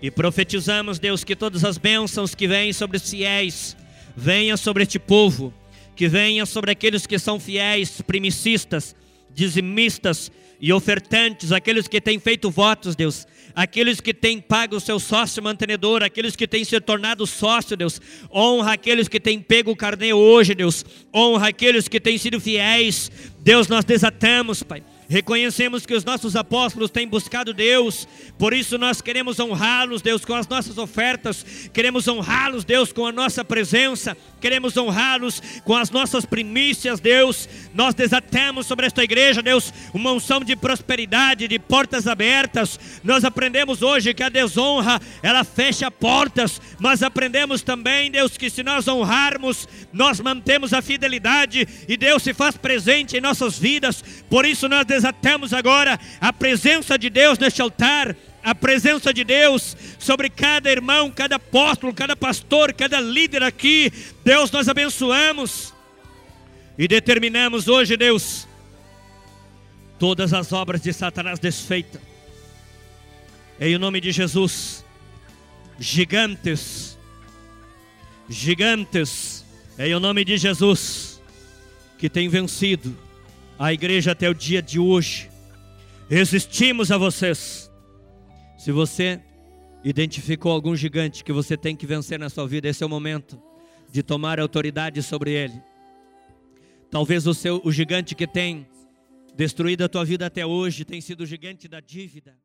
e profetizamos, Deus, que todas as bênçãos que vêm sobre os fiéis venham sobre este povo, que venham sobre aqueles que são fiéis, primicistas, dizimistas e ofertantes, aqueles que têm feito votos, Deus, aqueles que têm pago o seu sócio mantenedor, aqueles que têm se tornado sócio, Deus, honra aqueles que têm pego o carneiro hoje, Deus, honra aqueles que têm sido fiéis, Deus, nós desatamos, Pai Reconhecemos que os nossos apóstolos têm buscado Deus, por isso nós queremos honrá-los, Deus, com as nossas ofertas, queremos honrá-los, Deus, com a nossa presença, queremos honrá-los com as nossas primícias, Deus. Nós desatamos sobre esta igreja, Deus, uma unção de prosperidade, de portas abertas. Nós aprendemos hoje que a desonra, ela fecha portas, mas aprendemos também, Deus, que se nós honrarmos, nós mantemos a fidelidade e Deus se faz presente em nossas vidas. Por isso nós desatamos agora a presença de Deus neste altar, a presença de Deus sobre cada irmão, cada apóstolo, cada pastor, cada líder aqui. Deus, nós abençoamos e determinamos hoje, Deus, todas as obras de Satanás desfeitas. Em nome de Jesus, gigantes, gigantes, em nome de Jesus, que tem vencido a igreja até o dia de hoje. Resistimos a vocês. Se você identificou algum gigante que você tem que vencer na sua vida, esse é o momento de tomar autoridade sobre ele. Talvez o seu o gigante que tem destruído a tua vida até hoje tem sido o gigante da dívida.